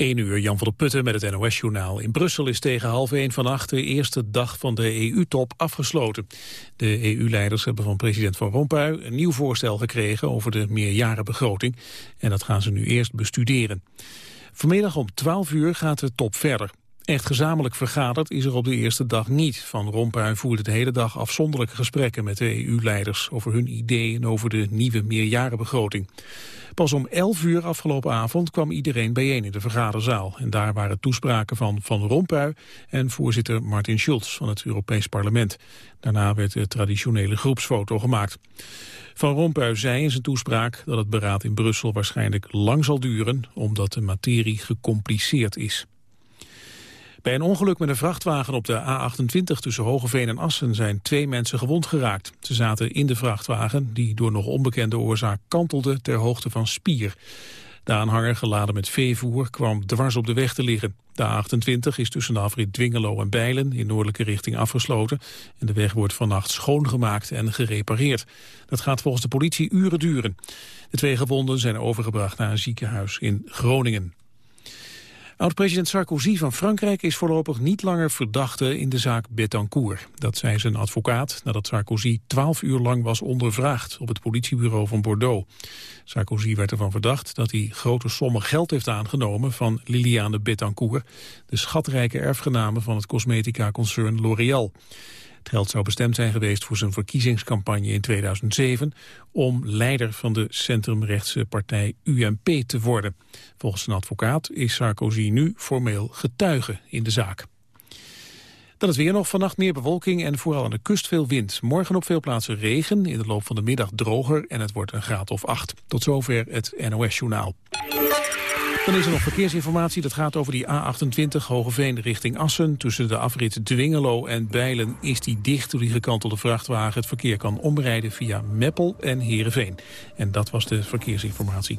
1 uur, Jan van der Putten met het NOS-journaal. In Brussel is tegen half 1 vannacht de eerste dag van de EU-top afgesloten. De EU-leiders hebben van president Van Rompuy een nieuw voorstel gekregen over de meerjarenbegroting. En dat gaan ze nu eerst bestuderen. Vanmiddag om 12 uur gaat de top verder. Echt gezamenlijk vergaderd is er op de eerste dag niet. Van Rompuy voerde de hele dag afzonderlijke gesprekken met de EU-leiders... over hun ideeën over de nieuwe meerjarenbegroting. Pas om 11 uur afgelopen avond kwam iedereen bijeen in de vergaderzaal. En daar waren toespraken van Van Rompuy en voorzitter Martin Schulz van het Europees Parlement. Daarna werd de traditionele groepsfoto gemaakt. Van Rompuy zei in zijn toespraak dat het beraad in Brussel waarschijnlijk lang zal duren, omdat de materie gecompliceerd is. Bij een ongeluk met een vrachtwagen op de A28 tussen Hogeveen en Assen zijn twee mensen gewond geraakt. Ze zaten in de vrachtwagen die door nog onbekende oorzaak kantelde ter hoogte van Spier. De aanhanger geladen met veevoer kwam dwars op de weg te liggen. De A28 is tussen de afrit Dwingelo en Bijlen in noordelijke richting afgesloten. En de weg wordt vannacht schoongemaakt en gerepareerd. Dat gaat volgens de politie uren duren. De twee gewonden zijn overgebracht naar een ziekenhuis in Groningen. Oud-president Sarkozy van Frankrijk is voorlopig niet langer verdachte in de zaak Betancourt. Dat zei zijn advocaat nadat Sarkozy twaalf uur lang was ondervraagd op het politiebureau van Bordeaux. Sarkozy werd ervan verdacht dat hij grote sommen geld heeft aangenomen van Liliane Betancourt, de schatrijke erfgename van het cosmetica-concern L'Oréal. Het geld zou bestemd zijn geweest voor zijn verkiezingscampagne in 2007... om leider van de centrumrechtse partij UMP te worden. Volgens een advocaat is Sarkozy nu formeel getuige in de zaak. Dan is weer nog vannacht meer bewolking en vooral aan de kust veel wind. Morgen op veel plaatsen regen, in de loop van de middag droger en het wordt een graad of acht. Tot zover het NOS-journaal. Dan is er nog verkeersinformatie. Dat gaat over die A28 Hogeveen richting Assen. Tussen de afrit Dwingelo en Bijlen is die dicht door die gekantelde vrachtwagen. Het verkeer kan omrijden via Meppel en Heerenveen. En dat was de verkeersinformatie.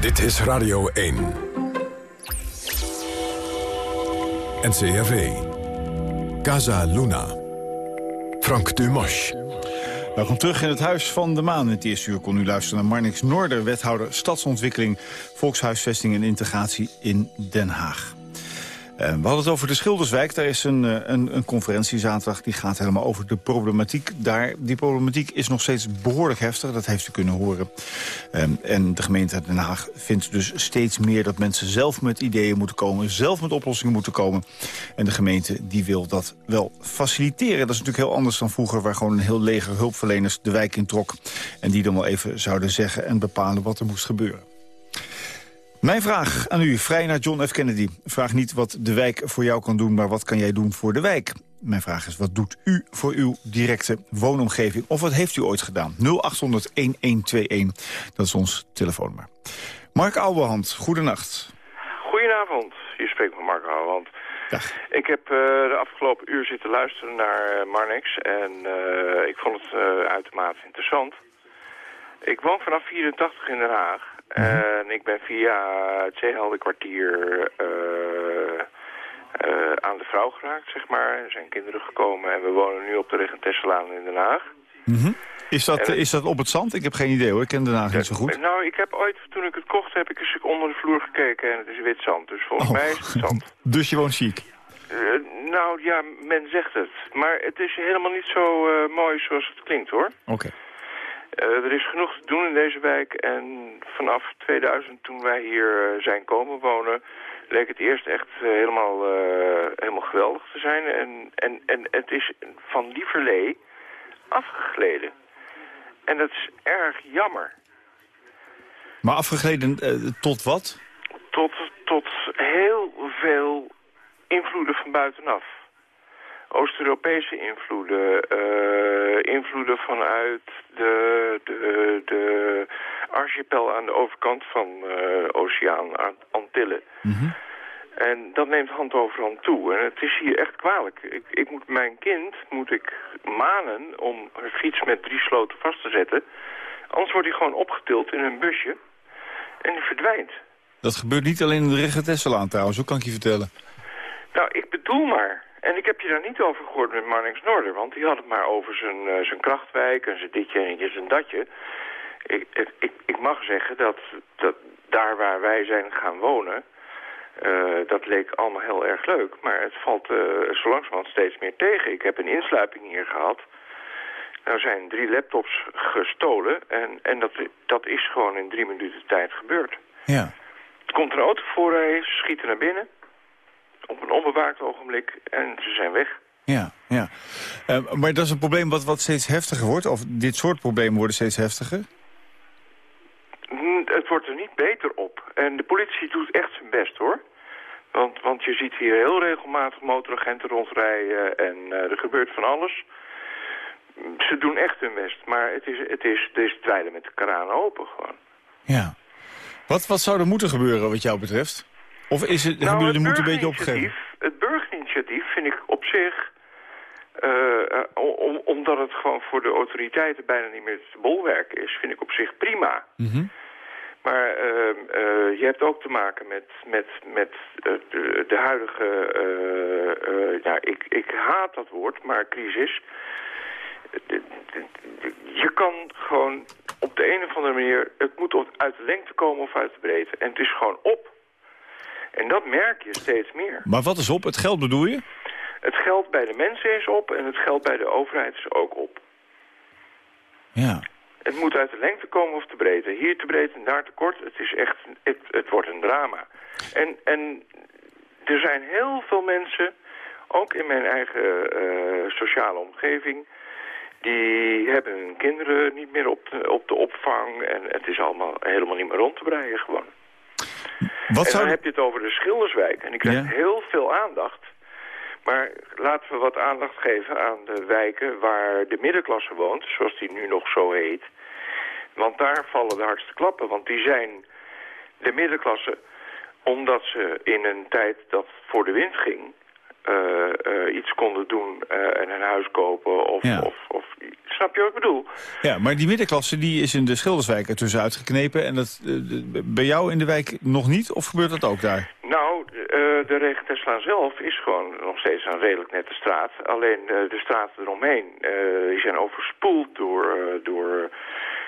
Dit is Radio 1. NCRV. Casa Luna. Frank Dumas. Welkom terug in het Huis van de Maan. In het eerste uur kon u luisteren naar Marnix Noorder... wethouder stadsontwikkeling, volkshuisvesting en integratie in Den Haag. Eh, we hadden het over de Schilderswijk. Daar is een, eh, een, een, conferentie zaterdag die gaat helemaal over de problematiek daar. Die problematiek is nog steeds behoorlijk heftig, dat heeft u kunnen horen. Ehm, en de gemeente Den Haag vindt dus steeds meer dat mensen zelf met ideeën moeten komen. Zelf met oplossingen moeten komen. En de gemeente die wil dat wel faciliteren. Dat is natuurlijk heel anders dan vroeger waar gewoon een heel leger hulpverleners de wijk in trok. En die dan wel even zouden zeggen en bepalen wat er moest gebeuren. Mijn vraag aan u, vrij naar John F. Kennedy. Vraag niet wat de wijk voor jou kan doen, maar wat kan jij doen voor de wijk? Mijn vraag is, wat doet u voor uw directe woonomgeving? Of wat heeft u ooit gedaan? 0800-1121, dat is ons telefoonnummer. Mark Ouwehand, goedenacht. Goedenavond, hier spreekt met Mark Ouwehand. Dag. Ik heb uh, de afgelopen uur zitten luisteren naar uh, Marnix en uh, ik vond het uitermate interessant. Ik woon vanaf 84 in Den Haag Mhm. En ik ben via het Zeeheldenkwartier uh, uh, aan de vrouw geraakt, zeg maar. Er zijn kinderen gekomen en we wonen nu op de Regentesselaan in Den Haag. Mm Is dat, is dat op het zand? Ik heb geen idee hoor, ik ken Den Haag niet zo goed. Nou, ik heb ooit, toen ik het kocht, heb ik eens onder de vloer gekeken en het is wit zand. Dus volgens oh. mij is het zand. dus je woont chic? Uh, nou ja, men zegt het. Maar het is helemaal niet zo mooi zoals het klinkt hoor. Oké. Uh, er is genoeg te doen in deze wijk en vanaf 2000 toen wij hier uh, zijn komen wonen leek het eerst echt uh, helemaal, helemaal geweldig te zijn. En, en, en het is van lieverlee afgegleden. En dat is erg jammer. Maar afgegleden tot wat? Tot, tot heel veel invloeden van buitenaf. Oost-Europese invloeden, uh, invloeden vanuit de, de, de archipel aan de overkant van uh, Oceaan, Antillen. Mm En dat neemt hand over hand toe. En het is hier echt kwalijk. Ik, ik moet mijn kind moet ik manen om het fiets met drie sloten vast te zetten. Anders wordt hij gewoon opgetild in een busje en die verdwijnt. Dat gebeurt niet alleen in de Regatesselaan trouwens, hoe kan ik je vertellen? Nou, ik bedoel maar. En ik heb je daar niet over gehoord met Marnix Noorder, want die had het maar over zijn, uh, zijn krachtwijk en zijn ditje en zijn datje. ik, ik, ik mag zeggen dat, dat daar waar wij zijn gaan wonen... Uh, dat leek allemaal heel erg leuk. Maar het valt uh, zo langzamerhand steeds meer tegen. Ik heb een insluiping hier gehad. Nou zijn drie laptops gestolen. En, en dat, dat is gewoon in drie minuten tijd gebeurd. Ja. Er komt een auto voorrijden, ze schieten naar binnen. Op een onbewaakt ogenblik. En ze zijn weg. Ja, ja. Uh, maar dat is een probleem wat, wat steeds heftiger wordt? Of dit soort problemen worden steeds heftiger? Het wordt er niet beter op. En de politie doet echt zijn best, hoor. Want, want je ziet hier heel regelmatig motoragenten rondrijden en uh, er gebeurt van alles. Ze doen echt hun best, maar het is, het is, het is dweilen met de kraan open gewoon. Ja. Wat, wat zou er moeten gebeuren wat jou betreft? Of is het, nou, hebben jullie het de moed een beetje opgegeven? Het burgerinitiatief vind ik op zich... Uh, om, omdat het gewoon voor de autoriteiten bijna niet meer te bolwerken is... vind ik op zich prima. Mm Maar uh, uh, je hebt ook te maken met, met, met de, de, huidige... ja, ik, ik haat dat woord, maar crisis je kan gewoon op de een of andere manier... het moet uit de lengte komen of uit de breedte. En het is gewoon op. En dat merk je steeds meer. Maar wat is op? Het geld bedoel je? Het geld bij de mensen is op en het geld bij de overheid is ook op. Ja. Het moet uit de lengte komen of de breedte. Hier te breed en daar te kort. Het is echt, het, het wordt een drama. En, en er zijn heel veel mensen, ook in mijn eigen uh, sociale omgeving die hebben hun kinderen niet meer op de, op de opvang. En het is allemaal helemaal niet meer rond te breien gewoon. Wat en dan heb je het over de Schilderswijk. En die krijgt heel veel aandacht. Maar laten we wat aandacht geven aan de wijken waar de middenklasse woont, zoals die nu nog zo heet. Want daar vallen de hardste klappen, want die zijn de middenklasse omdat ze in een tijd dat voor de wind ging, iets konden doen uh, en een huis kopen of, Ja. of, of... Snap je wat ik bedoel? Ja, maar die middenklasse die is in de Schilderswijk ertussen uitgeknepen. En dat, eh, bij jou in de wijk nog niet? Of gebeurt dat ook daar? Nou, eh, de Regenteslaan zelf is gewoon nog steeds een redelijk nette straat. Alleen eh, de straten eromheen eh, die zijn overspoeld door, eh, door,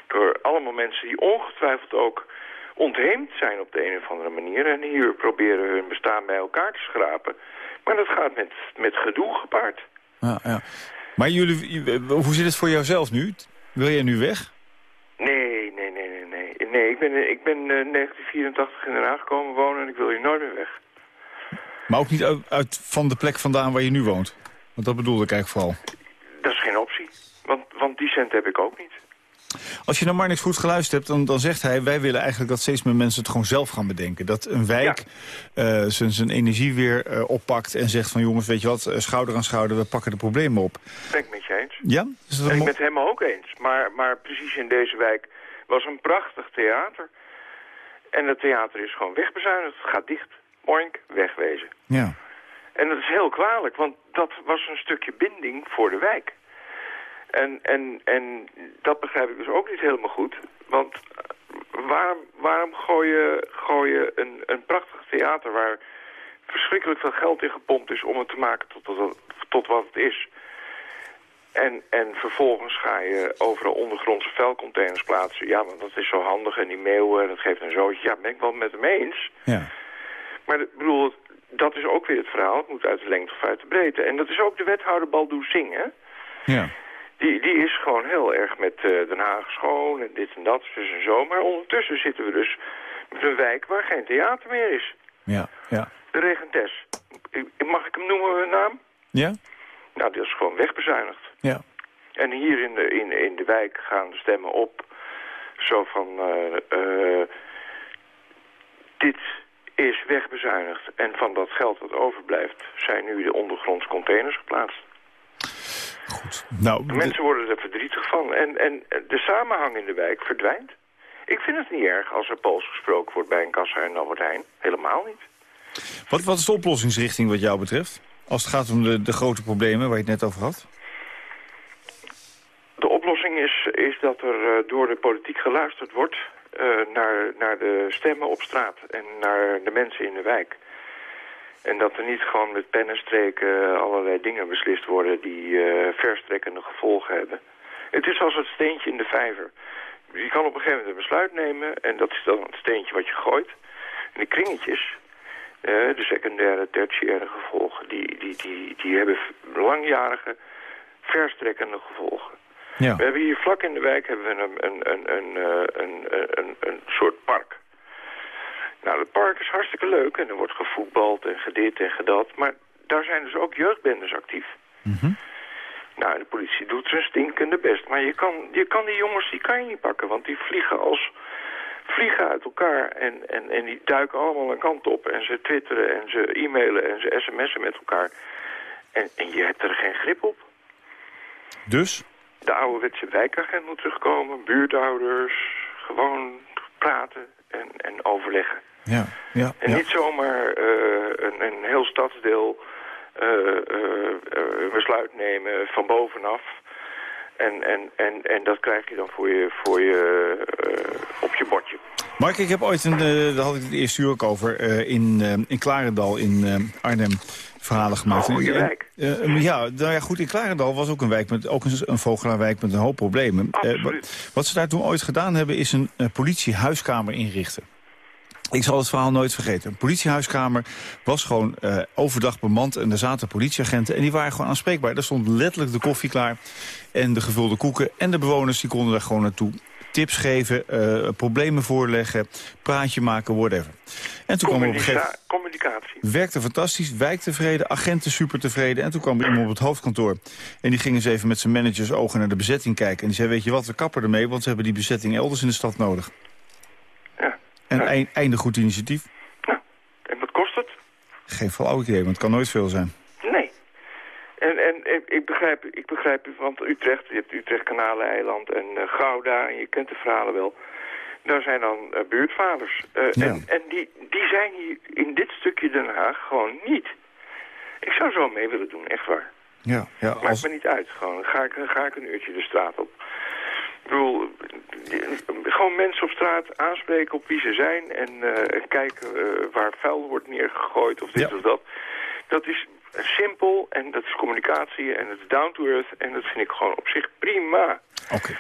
door allemaal mensen die ongetwijfeld ook ontheemd zijn op de een of andere manier. En hier proberen hun bestaan bij elkaar te schrapen. Maar dat gaat met, met gedoe gepaard. Ja, ja. Maar jullie, hoe zit het voor jouzelf nu? Wil jij nu weg? Nee, nee, nee, nee, nee. Nee, ik ben, ik ben eh, 1984 in Den Haag komen wonen en ik wil hier nooit meer weg. Maar ook niet uit, uit van de plek vandaan waar je nu woont? Want dat bedoelde ik eigenlijk vooral. Dat is geen optie. Want, want die cent heb ik ook niet. Als je naar Marnix goed geluisterd hebt, dan, dan zegt hij... wij willen eigenlijk dat steeds meer mensen het gewoon zelf gaan bedenken. Dat een wijk eh, zijn, zijn energie weer eh, oppakt en zegt van... jongens, weet je wat, eh, schouder aan schouder, we pakken de problemen op. Ben ik met je eens. Ja? Is dat En een ik ben het helemaal ook eens. Maar, maar precies in deze wijk was een prachtig theater. En het theater is gewoon wegbezuinigd. Het gaat dicht. Moink, wegwezen. Ja. En dat is heel kwalijk, want dat was een stukje binding voor de wijk. En, en, en dat begrijp ik dus ook niet helemaal goed. Want waarom, waarom gooi je, gooi je een, een prachtig theater waar verschrikkelijk veel geld in gepompt is om het te maken tot, tot, tot wat het is. En, en vervolgens ga je overal ondergrondse vuilcontainers plaatsen. Ja, want dat is zo handig en die meeuwen, dat geeft een zootje. Ja, ben ik wel met hem eens. ja. Maar ik bedoel, dat is ook weer het verhaal. Het moet uit de lengte of uit de breedte. En dat is ook de wethouder Baldoe Singh, hè? Ja. Die, die is gewoon heel erg met eh, Den Haag schoon en dit en dat, dus en zo. Maar ondertussen zitten we dus met een wijk waar geen theater meer is. Ja. Ja. De Regentes. Mag ik hem noemen met naam? Ja? Nou, die is gewoon wegbezuinigd. Ja. En hier in de, in, in de wijk gaan de stemmen op. Zo van, eh, eh, dit is wegbezuinigd. En van dat geld wat overblijft zijn nu de ondergronds containers geplaatst. Goed. Nou, De de- mensen worden er verdrietig van. En, en de samenhang in de wijk verdwijnt. Ik vind het niet erg als er Pools gesproken wordt bij een kassa en Albert Heijn. Helemaal niet. wat, wat is de oplossingsrichting wat jou betreft? Als het gaat om de, de grote problemen waar je het net over had? De oplossing is, is dat er eh, door de politiek geluisterd wordt eh, naar, naar de stemmen op straat en naar de mensen in de wijk. En dat er niet gewoon met pennenstreken allerlei dingen beslist worden die eh, verstrekkende gevolgen hebben. Het is als het steentje in de vijver. je kan op een gegeven moment een besluit nemen en dat is dan het steentje wat je gooit. En de kringetjes, uh, de secundaire, tertiaire gevolgen, die, die, die, die hebben langjarige, verstrekkende gevolgen. Ja. We hebben hier vlak in de wijk hebben we een, een, een, een, een, een, een soort park. Nou, het park is hartstikke leuk en er wordt gevoetbald en gedit en gedat. Maar daar zijn dus ook jeugdbendes actief. Mm Nou, de politie doet zijn stinkende best. Maar je kan, je kan die jongens, die kan je niet pakken. Want die vliegen als vliegen uit elkaar. En, en, en die duiken allemaal een kant op. En ze twitteren en ze e-mailen en ze sms'en met elkaar. En, en je hebt er geen grip op. Dus? De ouderwetse wijkagent moet terugkomen. Buurtouders. Gewoon praten en, en overleggen. Ja, ja, en niet zomaar uh, een, een heel stadsdeel uh, uh, besluit nemen van bovenaf. En, en, en, en dat krijg je dan voor je, voor je, op je bordje. Mark, ik heb ooit, een, daar had ik het eerste uur ook over, in, in Klarendal in Arnhem verhalen gemaakt. Oh, je wijk. ja, nou ja, goed, in Klarendal was ook een wijk met ook een, een vogelaarwijk met een hoop problemen. wat ze daar toen ooit gedaan hebben, is een politiehuiskamer inrichten. Ik zal het verhaal nooit vergeten. Een politiehuiskamer was gewoon uh, overdag bemand en er zaten politieagenten en die waren gewoon aanspreekbaar. Er stond letterlijk de koffie klaar en de gevulde koeken en de bewoners die konden daar gewoon naartoe tips geven, uh, problemen voorleggen, praatje maken, whatever. En toen kwam op een gegeven Communicatie. Werkte fantastisch, wijk tevreden, agenten super tevreden. En toen kwam er iemand op het hoofdkantoor. En die ging eens even met zijn managers ogen naar de bezetting kijken. En die zei, weet je wat, we kappen ermee, want ze hebben die bezetting elders in de stad nodig. En ja. einde goed initiatief. Ja. En wat kost het? Geen flauw idee, want het kan nooit veel zijn. Nee. En, en, ik, begrijp, ik begrijp, want Utrecht, je hebt Utrecht Kanaleiland en uh, Gouda, en je kent de verhalen wel. Daar zijn dan uh, buurtvaders. Uh, ja. En, en die, die zijn hier in dit stukje Den Haag gewoon niet. Ik zou zo mee willen doen, echt waar. Ja, ja, als... Maakt me niet uit. Gewoon ga ik, ga ik een uurtje de straat op. Ik bedoel, gewoon mensen op straat aanspreken op wie ze zijn... en uh, kijken uh, waar vuil wordt neergegooid of dit of dat. Dat is simpel en dat is communicatie en het is down to earth... en dat vind ik gewoon op zich prima. Oké.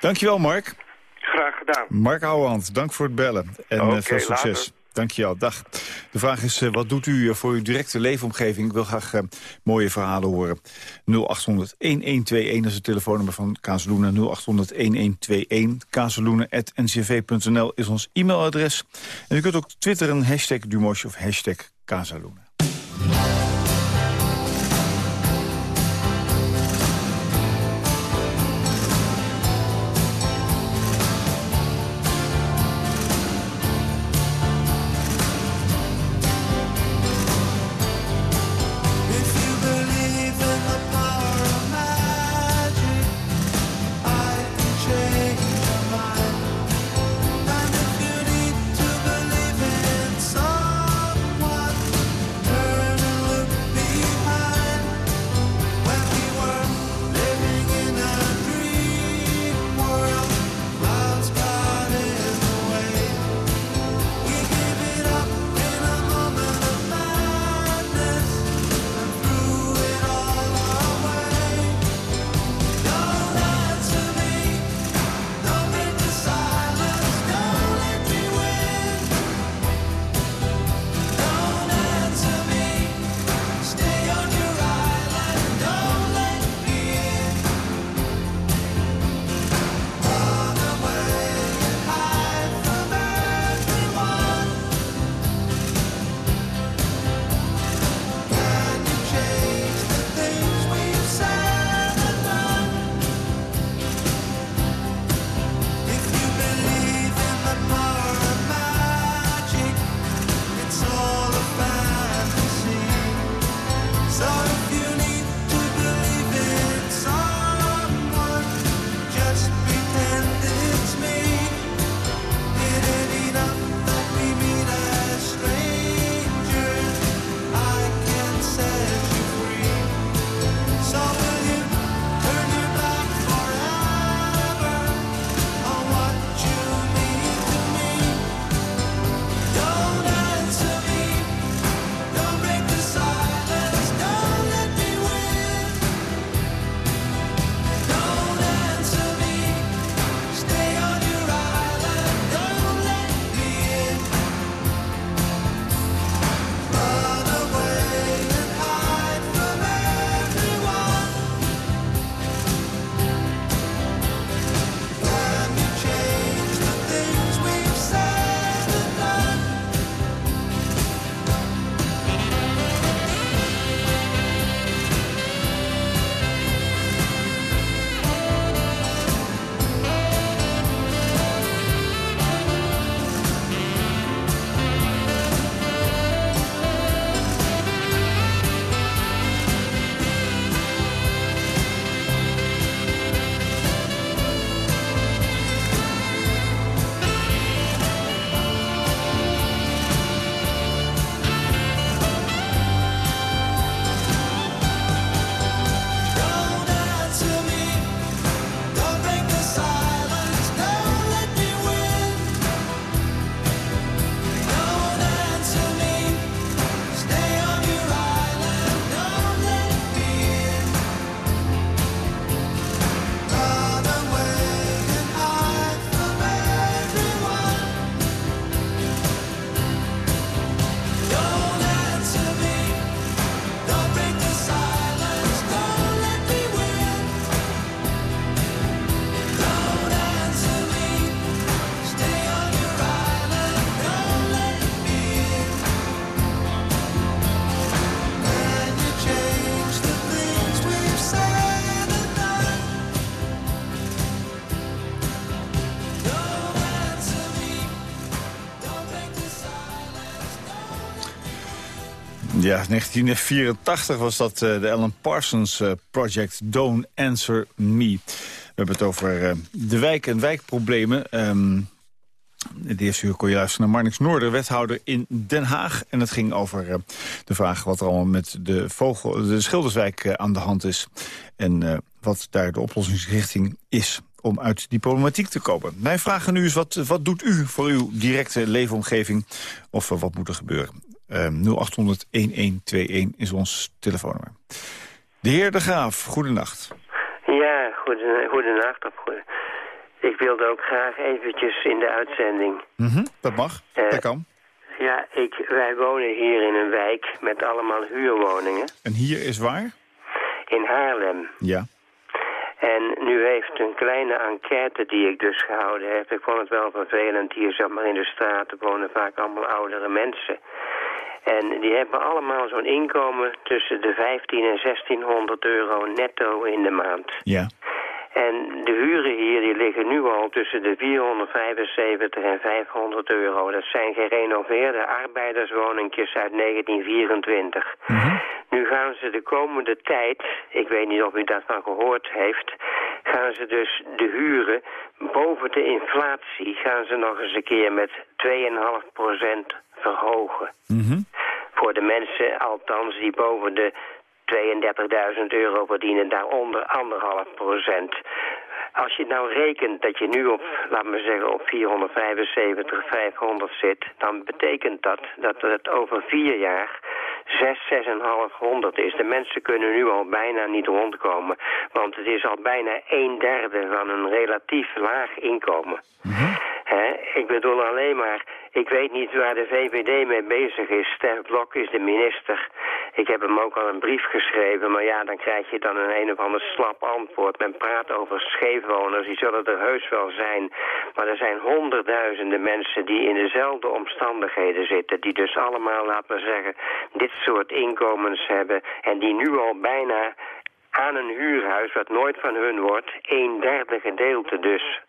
Dankjewel, Mark. Graag gedaan. Mark Ouwehand, dank voor het bellen en okay, veel succes. Later. Dankjewel. Dag. De vraag is, uh, wat doet u voor uw directe leefomgeving? Ik wil graag uh, mooie verhalen horen. 0800-1121 is het telefoonnummer van Kazeloenen. 0800-1121. Kazeloenen.ncv.nl is ons e-mailadres. En u kunt ook twitteren, hashtag Dumosh of hashtag. Ja, 1984 was dat uh, de Alan Parsons uh, Project Don't Answer Me. We hebben het over uh, de wijk en wijkproblemen. Um, de eerste uur kon je luisteren naar Marnix Noorder, wethouder in Den Haag. En het ging over de vraag wat er allemaal met de, vogel, de Schilderswijk aan de hand is. En wat daar de oplossingsrichting is om uit die problematiek te komen. Mijn vraag nu is, wat, wat doet u voor uw directe leefomgeving? Of wat moet er gebeuren? 0800-1121 is ons telefoonnummer. De heer De Graaf, goedenacht. Ja, goeden, goedenacht. Of. Ik wilde ook graag eventjes in de uitzending. Mm -hmm, dat mag, uh, dat kan. Ja, ik, wij wonen hier in een wijk met allemaal huurwoningen. En hier is waar? In Haarlem. Ja. En nu heeft een kleine enquête die ik dus gehouden heb... ik vond het wel vervelend, hier zeg maar in de straat wonen vaak allemaal oudere mensen... En die hebben allemaal zo'n inkomen tussen de 15 en 1600 euro netto in de maand. Ja. En de huren hier die liggen nu al tussen de 475 en 500 euro. Dat zijn gerenoveerde arbeiderswoningjes uit 1924. Mm -hmm. Nu gaan ze de komende tijd, ik weet niet of u daarvan gehoord heeft... gaan ze dus de huren boven de inflatie... gaan ze nog eens een keer met 2,5 procent verhogen. Mm -hmm. Voor de mensen althans die boven de 32.000 euro verdienen, daaronder anderhalf procent. Als je nou rekent dat je nu op, laten we zeggen, op 475, 500 zit... dan betekent dat dat het over vier jaar 6, 6,500 is. De mensen kunnen nu al bijna niet rondkomen. Want het is al bijna een derde van een relatief laag inkomen. Mm -hmm. He, ik bedoel alleen maar, ik weet niet waar de VVD mee bezig is. Stef Blok is de minister. Ik heb hem ook al een brief geschreven, maar ja, dan krijg je dan een een of ander slap antwoord. Men praat over scheefwoners, die zullen er heus wel zijn. Maar er zijn honderdduizenden mensen die in dezelfde omstandigheden zitten. Die dus allemaal, laat maar zeggen, dit soort inkomens hebben. En die nu al bijna aan een huurhuis, wat nooit van hun wordt, een derde gedeelte dus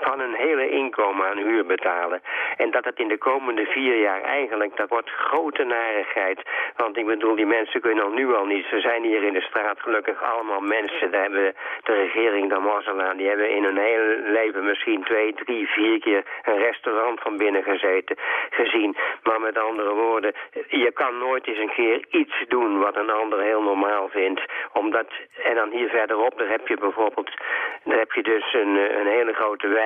van hun hele inkomen aan huur betalen. En dat het in de komende vier jaar eigenlijk, dat wordt grote narigheid. Want ik bedoel, die mensen kunnen al nu al niet. Ze zijn hier in de straat gelukkig allemaal mensen. Daar hebben de regering de Mossela, die hebben in hun hele leven misschien twee, drie, vier keer een restaurant van binnen gezeten, gezien. Maar met andere woorden, je kan nooit eens een keer iets doen wat een ander heel normaal vindt. Omdat, en dan hier verderop, daar heb je bijvoorbeeld, daar heb je dus een, een hele grote wijk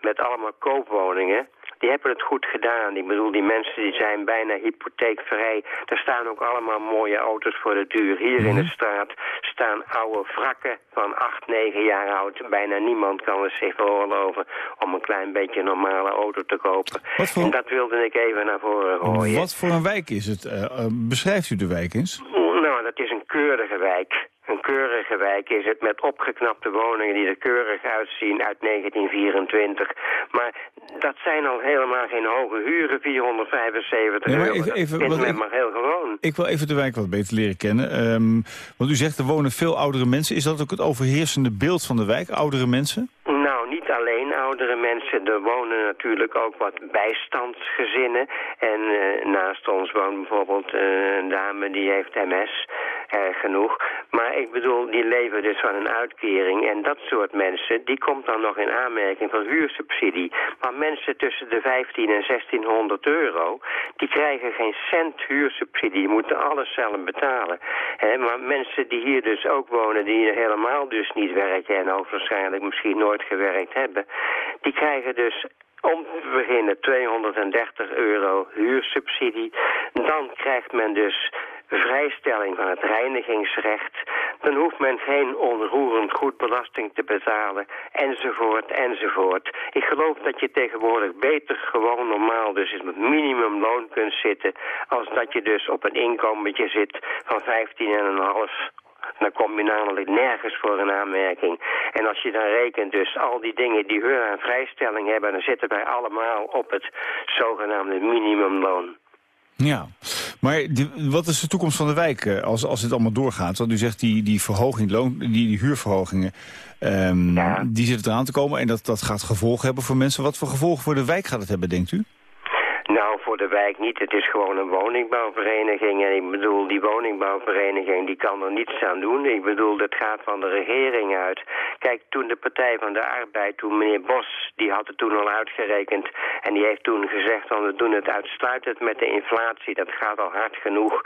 met allemaal koopwoningen. Die hebben het goed gedaan. Ik bedoel, die mensen die zijn bijna hypotheekvrij. Er staan ook allemaal mooie auto's voor de duur. Hier in de straat staan oude wrakken van 8, 9 jaar oud. Bijna niemand kan het zich veroorloven om een klein beetje een normale auto te kopen. Voor... En dat wilde ik even naar voren gooien. Wat voor een wijk is het? Uh, beschrijft u de wijk eens? Nou, dat is een keurige wijk. Een keurige wijk is het met opgeknapte woningen die er keurig uitzien uit 1924. Maar dat zijn al helemaal geen hoge huren, 475 nee, maar euro. Even, is maar heel gewoon. Ik wil even de wijk wat beter leren kennen. Um, want u zegt er wonen veel oudere mensen. Is dat ook het overheersende beeld van de wijk, oudere mensen? Nou, niet alleen oudere mensen. Er wonen natuurlijk ook wat bijstandsgezinnen. En uh, naast ons woont bijvoorbeeld uh, een dame die heeft MS. Erg genoeg. Maar ik bedoel, die leven dus van een uitkering. En dat soort mensen, die komt dan nog in aanmerking voor huursubsidie. Maar mensen tussen de 15 en 1600 euro, die krijgen geen cent huursubsidie. Die moeten alles zelf betalen. Maar mensen die hier dus ook wonen, die helemaal dus niet werken... en hoogstwaarschijnlijk misschien nooit gewerkt hebben... die krijgen dus om te beginnen 230 euro huursubsidie. Dan krijgt men dus vrijstelling van het reinigingsrecht. Dan hoeft men geen onroerend goedbelasting te betalen, enzovoort, enzovoort. Ik geloof dat je tegenwoordig beter gewoon normaal dus het minimumloon kunt zitten... als dat je dus op een inkommetje zit van 15,5 dan kom je namelijk nergens voor een aanmerking. En als je dan rekent dus al die dingen die hun aan vrijstelling hebben... dan zitten wij allemaal op het zogenaamde minimumloon. Ja, maar die, wat is de toekomst van de wijk als, als dit allemaal doorgaat? Want u zegt die, die verhoging, loon, die, die huurverhogingen, um, ja. die zitten eraan te komen... en dat, dat gaat gevolgen hebben voor mensen. Wat voor gevolgen voor de wijk gaat het hebben, denkt u? Nou, voor de wijk niet. Het is gewoon een woningbouwvereniging. En ik bedoel, die woningbouwvereniging die kan er niets aan doen. Ik bedoel, dat gaat van de regering uit. Kijk, toen de Partij van de Arbeid, toen meneer Bos, die had het toen al uitgerekend. En die heeft toen gezegd, van we doen het uitsluitend met de inflatie. Dat gaat al hard genoeg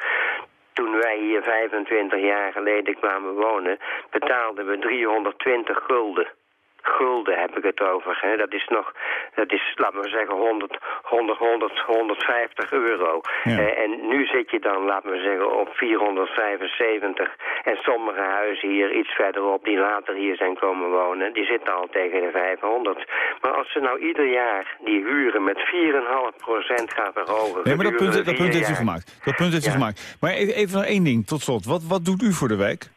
toen wij hier 25 jaar geleden kwamen wonen, betaalden we 320 gulden gulden heb ik het over. Hè. Dat is nog, dat is, laten we zeggen, 100, 100, 100 150 euro. Ja. Eh, en nu zit je dan, laten we zeggen, op 475. En sommige huizen hier iets verderop, die later hier zijn komen wonen, die zitten al tegen de 500. Maar als ze nou ieder jaar die huren met 4,5% gaan verhogen... Nee, maar dat punt, dat punt heeft u gemaakt. Dat punt heeft u Ja. gemaakt. Maar even, even nog één ding, tot slot. Wat, wat doet u voor de wijk?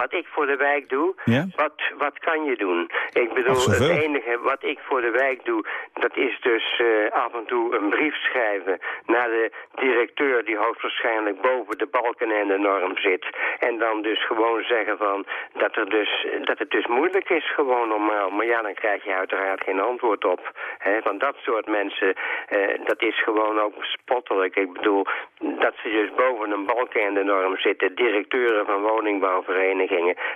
Wat ik voor de wijk doe, Ja? wat, wat kan je doen? Ik bedoel, het enige wat ik voor de wijk doe, dat is dus eh, af en toe een brief schrijven naar de directeur die hoogstwaarschijnlijk boven de balken en de norm zit. En dan dus gewoon zeggen van dat, er dus, dat het dus moeilijk is gewoon normaal. Maar ja, dan krijg je uiteraard geen antwoord op. Hè? Van dat soort mensen, eh, dat is gewoon ook spottelijk. Ik bedoel, dat ze dus boven een balken en de norm zitten, directeuren van woningbouwverenigingen,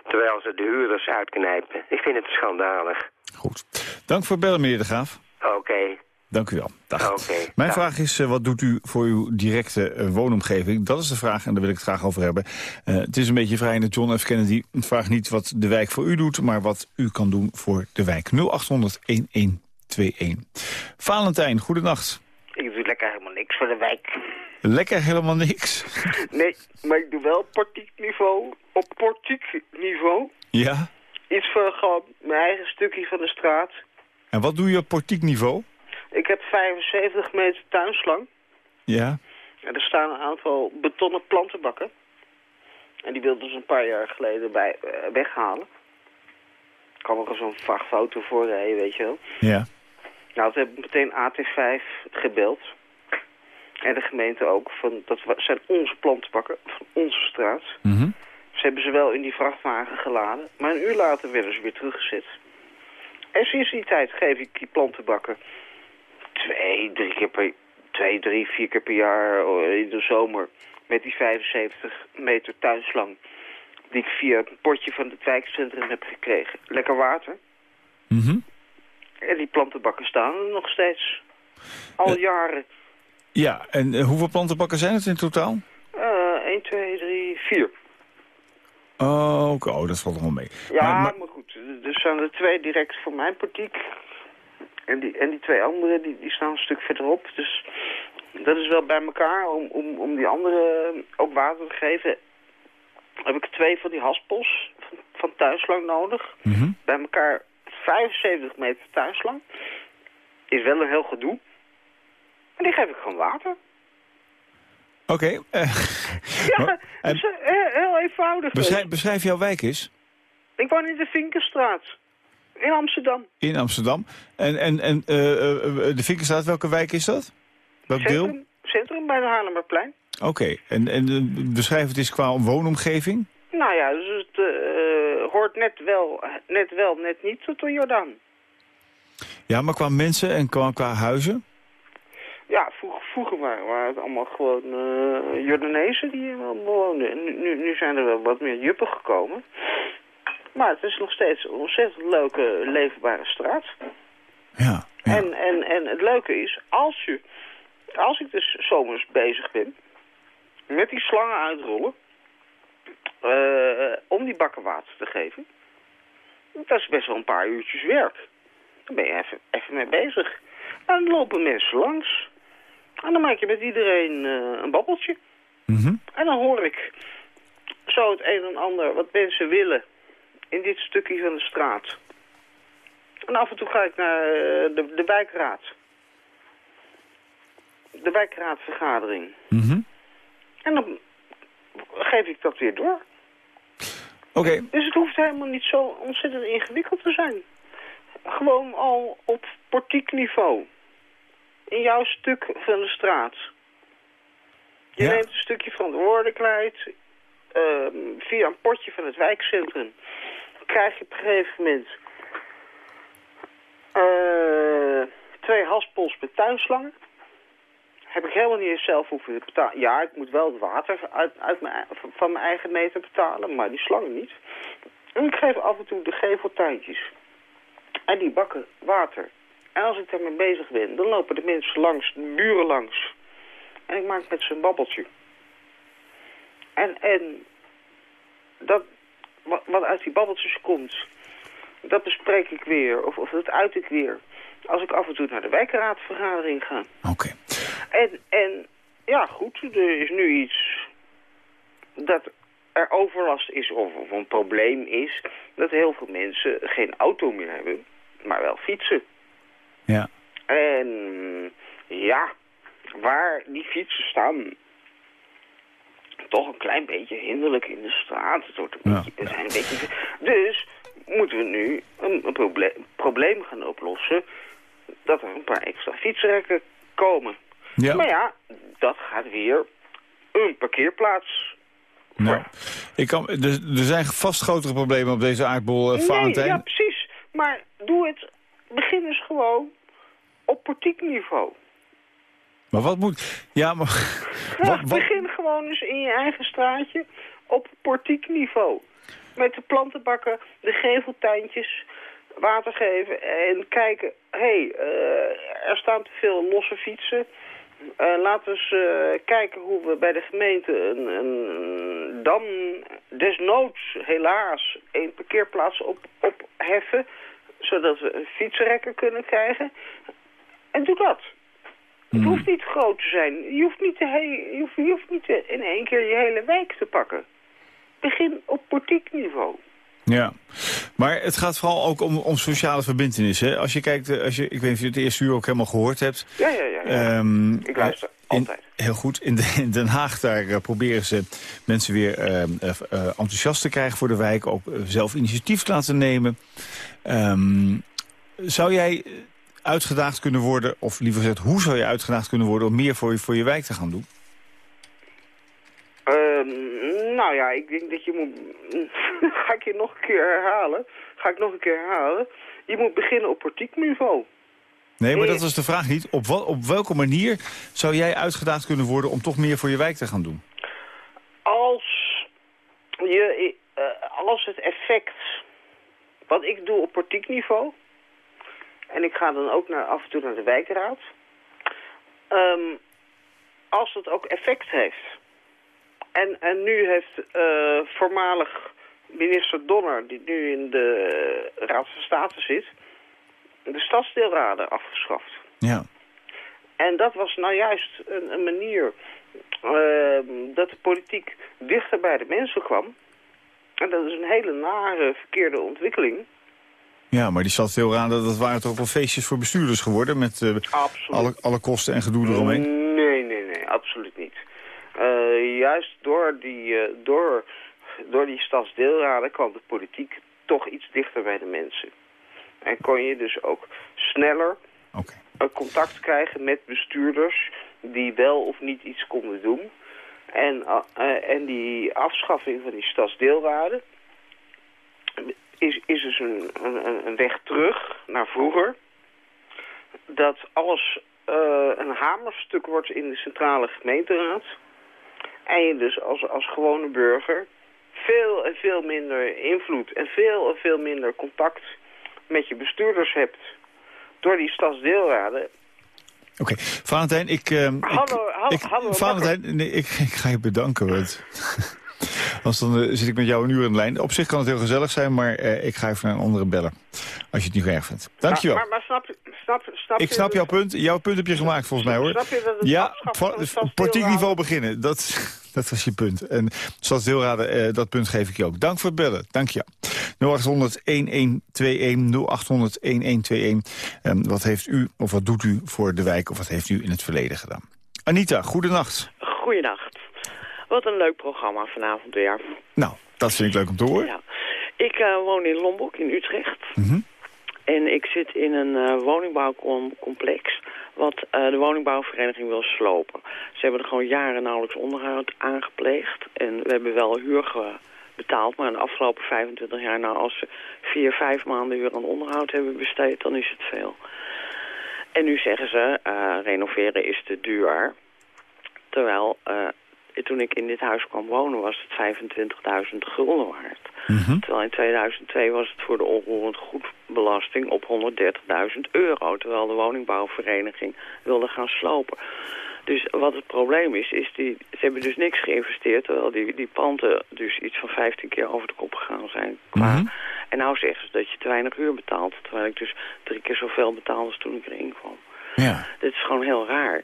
terwijl ze de huurders uitknijpen. Ik vind het schandalig. Goed. Dank voor het bellen, meneer De Graaf. Oké. Dank u wel. Dag. Oké, Mijn dag. vraag is, eh, wat doet u voor uw directe eh, woonomgeving? Dat is de vraag en daar wil ik het graag over hebben. Eh, het is een beetje vrij in de John F. Kennedy. Vraag niet wat de wijk voor u doet, maar wat u kan doen voor de wijk. 0800-1121. Valentijn, goedenacht. Ik doe lekker helemaal niks voor de wijk. Lekker helemaal niks. Nee, maar ik doe wel op politiek niveau. Op politiek niveau. ja? Iets voor gewoon mijn eigen stukje van de straat. En wat doe je op politiek niveau? Ik heb 75 meter tuinslang. Ja? En er staan een aantal betonnen plantenbakken. En die wilden ze een paar jaar geleden bij, eh, weghalen. Ik kan nog eens zo'n vaag foto voorrijden, weet je wel. Ja. Nou, toen heb ik meteen AT5 gebeld. En de gemeente ook. Van, dat zijn onze plantenbakken van onze straat. Mhm. Ze hebben ze wel in die vrachtwagen geladen. Maar een uur later werden ze weer teruggezet. En sinds die tijd geef ik die plantenbakken twee, drie keer per, twee, drie, vier keer per jaar oh, in de zomer. Met die 75 meter tuinslang. Die ik via het potje van het wijkcentrum heb gekregen. Lekker water. En die plantenbakken staan er nog steeds. Al Eh. jaren. Ja, en eh, hoeveel plantenbakken zijn het in totaal? Eh 1, 2, 3, 4. Oh, oké. oh, dat valt nog wel mee. Ja, Maar- maar, maar- goed. Er zijn er twee direct voor mijn partiek. En die, en die twee andere, die, die staan een stuk verderop. Dus dat is wel bij elkaar. Om, om, om die andere ook water te geven, heb ik twee van die haspels van, van thuislang nodig. Mhm. Bij elkaar 75 meter thuislang. Is wel een heel gedoe. Maar die geef ik gewoon water. Oké. eh, Ja, Maar- en- is eh, heel eenvoudig. beschrijf, beschrijf jouw wijk eens. Ik woon in de Vinkenstraat. In Amsterdam. In Amsterdam. En, en, en eh, eh, de Vinkenstraat, welke wijk is dat? Welk deel? Centrum, centrum bij de Haarlemmerplein. Oké. En, en eh, beschrijf het eens qua woonomgeving. Nou ja, dus het eh, hoort net wel, net wel, net niet tot de Jordaan. Ja, maar qua mensen en qua, qua huizen? Ja, vroeger, vroeger waren, waren het allemaal gewoon eh Jordanezen die hier wel bewoonden. En nu, nu, nu zijn er wel wat meer juppen gekomen. Maar het is nog steeds een ontzettend leuke, leefbare straat. Ja. ja. En, en, en het leuke is, als, je, als ik dus zomers bezig ben met die slangen uitrollen, eh, om die bakken water te geven, dat is best wel een paar uurtjes werk. Dan ben je even, even mee bezig. En dan lopen mensen langs. En dan maak je met iedereen eh, een babbeltje. Mhm. En dan hoor ik zo het een en ander wat mensen willen in dit stukje van de straat. En af en toe ga ik naar eh, de, de wijkraad. De wijkraadvergadering. Mhm. En dan geef ik dat weer door. Dus het hoeft helemaal niet zo ontzettend ingewikkeld te zijn. Gewoon al op politiek niveau. In jouw stuk van de straat. Je Ja. neemt een stukje verantwoordelijkheid. ehm, via een potje van het wijkcentrum. Krijg je op een gegeven moment... eh, twee haspols met tuinslangen. Heb ik helemaal niet eens zelf hoeven te betalen. Ja, ik moet wel het water uit, uit mijn, van mijn eigen meter betalen, maar die slangen niet. En ik geef af en toe de geveltuintjes. En die bakken water. En als ik daarmee bezig ben, dan lopen de mensen langs, de buren langs. En ik maak met ze een babbeltje. En, en dat, wat, uit die babbeltjes komt, dat bespreek ik weer. Of, of dat uit ik weer. Als ik af en toe naar de wijkraadvergadering ga. Oké. En, en ja, goed, er is nu iets dat er overlast is of, of een probleem is... dat heel veel mensen geen auto meer hebben, maar wel fietsen. Ja. En ja, waar die fietsen staan, toch een klein beetje hinderlijk in de straat. Het, wordt een Ja. beetje, zijn een beetje, dus moeten we nu een, een proble- probleem gaan oplossen dat er een paar extra fietsrekken komen. Ja. Maar ja, dat gaat weer een parkeerplaats. Nou, ik kan, er, er zijn vast grotere problemen op deze aardbol, eh, Nee, ja, precies. Maar doe het, begin eens gewoon op portiekniveau. Maar wat moet... Ja, maar... Ja, wat, wat, begin gewoon eens in je eigen straatje op portiekniveau. Met de plantenbakken, de geveltuintjes, water geven en kijken... hé, hey, eh, er staan te veel losse fietsen. Eh, laten we eens eh, kijken hoe we bij de gemeente een, een, dan desnoods helaas een parkeerplaats op, opheffen... zodat we een fietsenrekker kunnen krijgen. En doe dat. Het Hmm. hoeft niet groot te zijn. Je hoeft niet, je hoeft, je hoeft niet in één keer je hele wijk te pakken. Begin op portiekniveau. Ja, maar het gaat vooral ook om, om sociale verbindenis. Hè? Als je kijkt, eh, als je, ik weet niet of je het eerste uur ook helemaal gehoord hebt. Ja, ja, ja. ja. Ehm, Ik luister in- altijd. heel goed. In, de- in Den Haag daar eh, proberen ze mensen weer eh, eh, eh, enthousiast te krijgen voor de wijk. Ook eh, zelf initiatief te laten nemen. Ehm, zou jij eh, uitgedaagd kunnen worden, of liever gezegd, hoe zou je uitgedaagd kunnen worden om meer voor je, voor je wijk te gaan doen? Ehm, nou ja, ik denk dat je moet... Ga ik je nog een keer herhalen? Ga ik nog een keer herhalen? Je moet beginnen op portiekniveau. Nee, maar dat was de vraag niet. Op, wat, op welke manier zou jij uitgedaagd kunnen worden om toch meer voor je wijk te gaan doen? Als, je, eh, als het effect wat ik doe op portiekniveau... en ik ga dan ook naar, af en toe naar de wijkraad... ehm, als het ook effect heeft... en, en nu heeft eh, voormalig minister Donner... die nu in de Raad van State zit... de stadsdeelraden afgeschaft. Ja. En dat was nou juist een, een manier ehm, dat de politiek dichter bij de mensen kwam. En dat is een hele nare, verkeerde ontwikkeling. Ja, maar die stadsdeelraden, dat waren toch wel feestjes voor bestuurders geworden... met eh, alle, alle kosten en gedoe eromheen? Nee, nee, nee, absoluut niet. Eh, juist door die, eh, door, door die stadsdeelraden kwam de politiek toch iets dichter bij de mensen. En kon je dus ook sneller eh, contact krijgen met bestuurders die wel of niet iets konden doen. En, eh, eh, en die afschaffing van die stadsdeelraden is, is dus een, een, een weg terug naar vroeger. Dat alles een hamerstuk wordt in de centrale gemeenteraad. En je dus als, als gewone burger veel en veel minder invloed en veel en veel minder contact met je bestuurders hebt door die stadsdeelraden. Oké, Valentijn, ik... ehm, ik- Hallo, hallo, ik, hallo, Valentijn, nee, ik, ik ga je bedanken. Want, anders dan eh, zit ik met jou een uur aan de lijn. Op zich kan het heel gezellig zijn, maar eh, ik ga even naar een andere bellen. Als je het niet erg vindt. Dankjewel. Maar, maar, maar snap, snap, snap ik snap jouw punt. Jouw punt heb je gemaakt volgens mij hoor. Snap je dat het Ja, politiek niveau beginnen. Dat, dat was je punt. En stadsdeelraden, eh, dat punt geef ik je ook. Dank voor het bellen. Dank je. 0800 1121 0800 1121. En wat heeft u of wat doet u voor de wijk of wat heeft u in het verleden gedaan? Anita, goedenacht. Goedenacht. Wat een leuk programma vanavond weer. Nou, dat vind ik leuk om te horen. Ja. Ik eh, woon in Lombok in Utrecht. Mhm. En ik zit in een eh, woningbouwcomplex wat eh, de woningbouwvereniging wil slopen. Ze hebben er gewoon jaren nauwelijks onderhoud aangepleegd. En we hebben wel huur betaald, maar de afgelopen 25 jaar... nou, als ze vier, vijf maanden huur aan onderhoud hebben besteed, dan is het veel. En nu zeggen ze, eh, renoveren is te duur. Terwijl toen ik in dit huis kwam wonen was het 25.000 gulden waard. Mhm. Terwijl in 2002 was het voor de onroerend goedbelasting op 130.000 euro. Terwijl de woningbouwvereniging wilde gaan slopen. Dus wat het probleem is, is die, ze hebben dus niks geïnvesteerd... terwijl die, die panden dus iets van 15 keer over de kop gegaan zijn. Qua, Mhm. En nou zeggen ze dat je te weinig huur betaalt... terwijl ik dus drie keer zoveel betaalde als toen ik erin kwam. Ja. Dit is gewoon heel raar.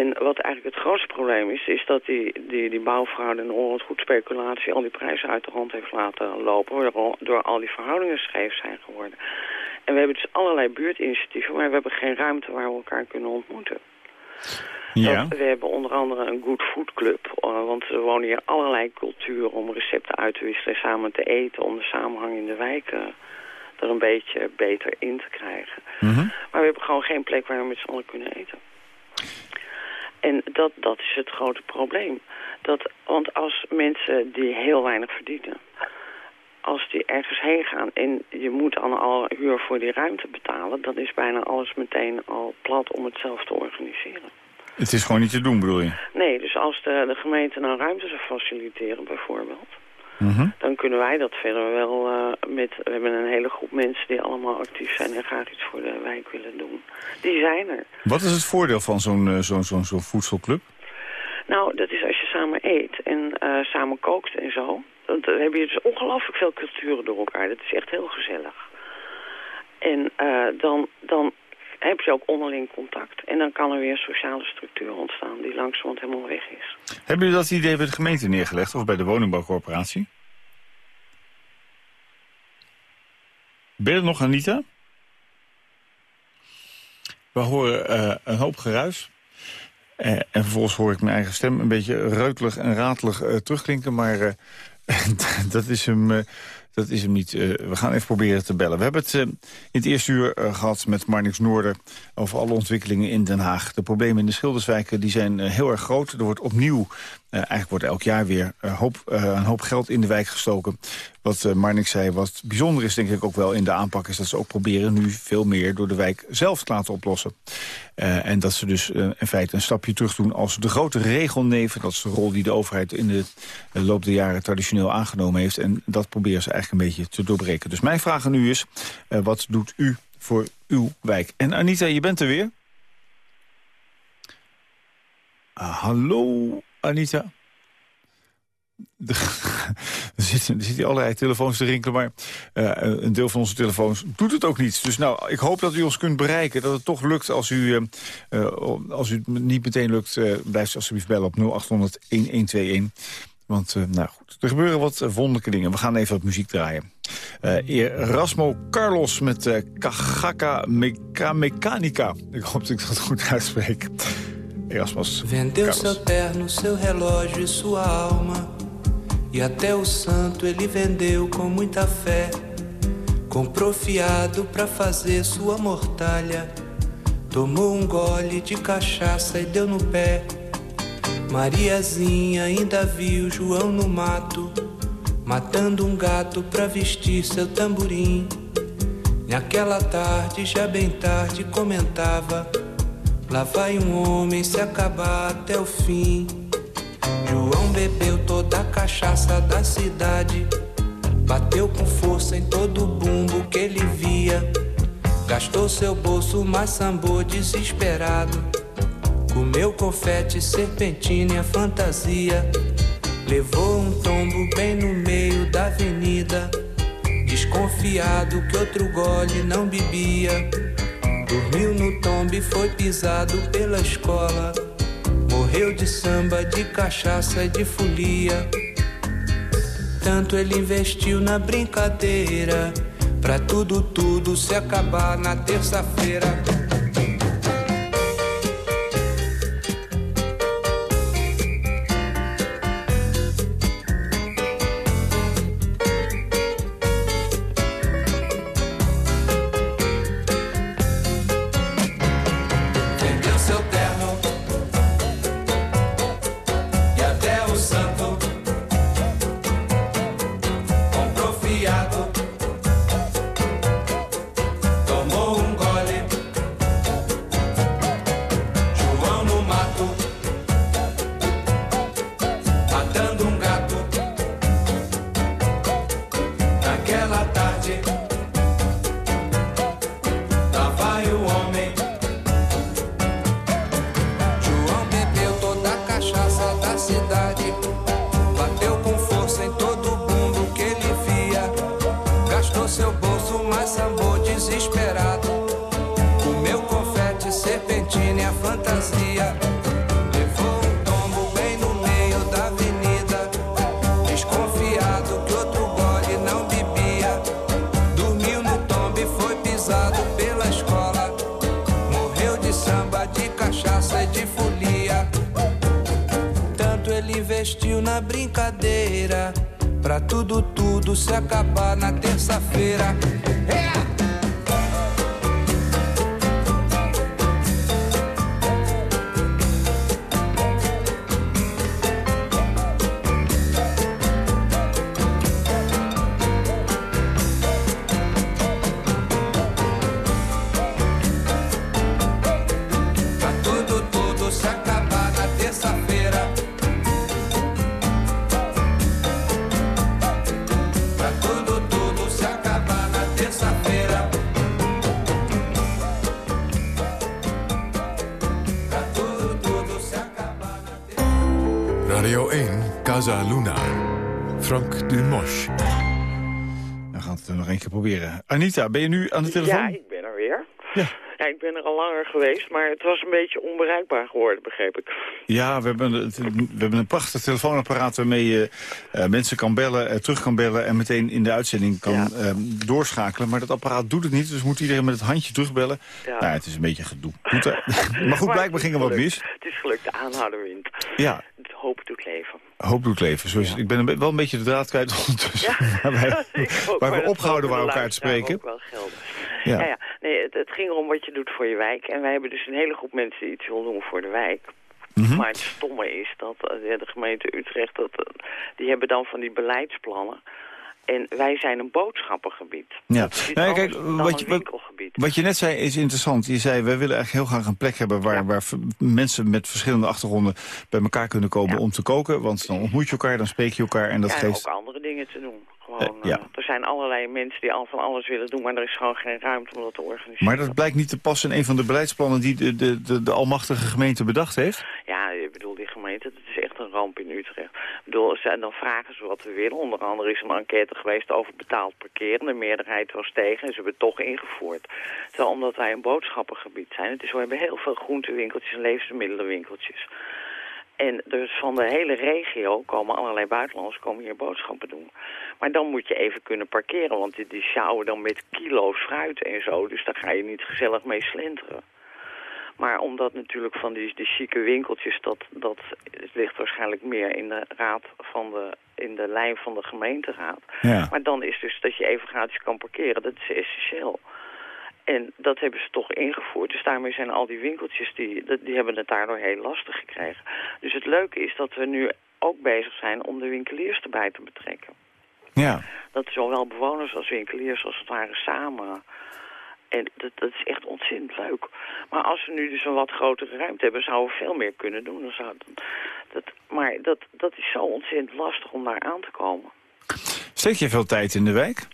En wat eigenlijk het grootste probleem is... is dat die, die, die bouwfraude en onroerend goedspeculatie... al die prijzen uit de hand heeft laten lopen... waardoor door al die verhoudingen scheef zijn geworden. En we hebben dus allerlei buurtinitiatieven... maar we hebben geen ruimte waar we elkaar kunnen ontmoeten. Ja. We hebben onder andere een good food club. eh, want er wonen hier allerlei culturen om recepten uit te wisselen en samen te eten. Om de samenhang in de wijken er een beetje beter in te krijgen. Mhm. Maar we hebben gewoon geen plek waar we met z'n allen kunnen eten. En dat, dat is het grote probleem. Dat, want als mensen die heel weinig verdienen... als die ergens heen gaan en je moet dan al huur voor die ruimte betalen... dan is bijna alles meteen al plat om het zelf te organiseren. Het is gewoon niet te doen, bedoel je? Nee, dus als de, de gemeente nou ruimte zou faciliteren bijvoorbeeld... Mhm. dan kunnen wij dat verder wel eh, met... We hebben een hele groep mensen die allemaal actief zijn... en graag iets voor de wijk willen doen. Die zijn er. Wat is het voordeel van zo'n eh, zo'n zo'n zo'n voedselclub? Nou, dat is als je samen eet en eh, samen kookt en zo. Dan heb je dus ongelooflijk veel culturen door elkaar. Dat is echt heel gezellig. En dan, dan heb je ook onderling contact. En dan kan er weer sociale structuur ontstaan die langzamerhand helemaal weg is. Hebben jullie dat idee bij de gemeente neergelegd of bij de woningbouwcorporatie? Ben je nog, Anita? We horen eh, een hoop geruis. Eh, en vervolgens hoor ik mijn eigen stem een beetje reutelig en ratelig eh, terugklinken. Maar dat, is hem, dat is hem niet. Eh, we gaan even proberen te bellen. We hebben het eh, in het eerste uur eh, gehad met Marnix Noorder... over alle ontwikkelingen in Den Haag. De problemen in de Schilderswijken die zijn heel erg groot. Er wordt opnieuw, eigenlijk wordt elk jaar weer... eh, hoop, een hoop geld in de wijk gestoken. Wat uh, Marnix zei, wat bijzonder is denk ik ook wel in de aanpak... is dat ze ook proberen nu veel meer door de wijk zelf te laten oplossen. En dat ze dus in feite een stapje terug doen als de grote regelneven. Dat is de rol die de overheid in de loop der jaren traditioneel aangenomen heeft. En dat proberen ze eigenlijk een beetje te doorbreken. Dus mijn vraag aan u is, uh, wat doet u voor uw wijk? En Anita, je bent er weer. Uh, hallo, Anita. Er, zitten, er zitten allerlei telefoons te rinkelen, maar uh, een deel van onze telefoons doet het ook niet. Dus nou, ik hoop dat u ons kunt bereiken, dat het toch lukt. Als u, uh, als u het niet meteen lukt, blijf alsjeblieft bellen op 0800-1121. Want, nou goed, er gebeuren wat wonderlijke dingen. We gaan even wat muziek draaien. Erasmo Carlos met uh, Cagaca Meca Mecanica. Ik hoop dat ik dat goed uitspreek. Erasmus Vendeu seu terno, seu relógio e sua alma. E até o santo ele vendeu com muita fé. Comprou fiado pra fazer sua mortalha. Tomou um gole de cachaça e deu no pé. Mariazinha ainda viu João no mato, matando um gato pra vestir seu tamborim. Naquela tarde, já bem tarde, comentava. Lá vai um homem se acabar até o fim. João bebeu toda a cachaça da cidade. Bateu com força em todo o bumbo que ele via. Gastou seu bolso, mas sambou desesperado. Comeu confete, serpentina e a fantasia. Levou um tombo bem no meio da avenida. Desconfiado que outro gole não bebia. Dormiu no tombe e foi pisado pela escola. Morreu de samba, de cachaça e de folia. Tanto ele investiu na brincadeira. Pra tudo, tudo se acabar na terça-feira. De cachaça e de folia. Tanto ele investiu na brincadeira. Pra tudo, tudo se acabar na terça-feira. É! Proberen. Anita, ben je nu aan de telefoon? Ja, ik ben er weer. Ja. Ja, ik ben er al langer geweest, maar het was een beetje onbereikbaar geworden, begreep ik. Ja, we hebben, we hebben een prachtig telefoonapparaat waarmee je eh, mensen kan bellen, eh, terug kan bellen en meteen in de uitzending kan Ja. eh, doorschakelen. Maar dat apparaat doet het niet, dus moet iedereen met het handje terugbellen. Ja. Nou, het is een beetje gedoe. Goed, maar goed, blijkbaar ging er wat mis. Het is gelukt, de aanhouder wint. Ja, Het hoop doet leven. Hoop doet leven. Zo is het. Ik ben een wel een beetje de draad kwijt ondertussen. Ja. Waar wij- waar maar we opgehouden waren elkaar te spreken. ook wel gelden. Ja. Ja. Ja, Nee, het, het ging erom wat je doet voor je wijk. En wij hebben dus een hele groep mensen die iets wil doen voor de wijk. Mhm. Maar het stomme is dat eh, de gemeente Utrecht, dat, eh, die hebben dan van die beleidsplannen. En wij zijn een boodschappengebied. Ja. Anders kijk, wat je- wat- je net zei is interessant. Je zei, wij willen eigenlijk heel graag een plek hebben... waar, Ja. waar mensen met verschillende achtergronden bij elkaar kunnen komen Ja. om te koken. Want dan ontmoet je elkaar, dan spreek je elkaar en dat ja, en geeft... ook andere dingen te doen. Gewoon, Eh, ja. eh, er zijn allerlei mensen die al van alles willen doen, maar er is gewoon geen ruimte om dat te organiseren. Maar dat blijkt niet te passen in een van de beleidsplannen... die de, de, de, de almachtige gemeente bedacht heeft. Ja, ik bedoel, die gemeente, dat is echt een ramp in Utrecht. Ik bedoel, ze, dan vragen ze wat we willen. Onder andere is een enquête geweest over betaald parkeren. De meerderheid was tegen en ze hebben het toch ingevoerd. Terwijl omdat wij een boodschappengebied zijn. Het is, we hebben heel veel groentewinkeltjes en levensmiddelenwinkeltjes. En dus van de hele regio komen allerlei buitenlanders komen hier boodschappen doen. Maar dan moet je even kunnen parkeren, want die sjouwen dan met kilo's fruit en zo. Dus daar ga je niet gezellig mee slenteren. Maar omdat natuurlijk van die, die chique winkeltjes, dat, dat ligt waarschijnlijk meer in de raad van de, in de lijn van de gemeenteraad. Ja. Maar dan is dus dat je even gratis kan parkeren, dat is essentieel. En dat hebben ze toch ingevoerd. Dus daarmee zijn al die winkeltjes, die, die hebben het daardoor heel lastig gekregen. Dus het leuke is dat we nu ook bezig zijn om de winkeliers erbij te betrekken. Ja. Dat zowel bewoners als winkeliers als het ware samen. En dat, dat is echt ontzettend leuk. Maar als we nu dus een wat grotere ruimte hebben, zouden we veel meer kunnen doen. Dan zou dat, maar dat, dat is zo ontzettend lastig om daar aan te komen. Steek je veel tijd in de wijk?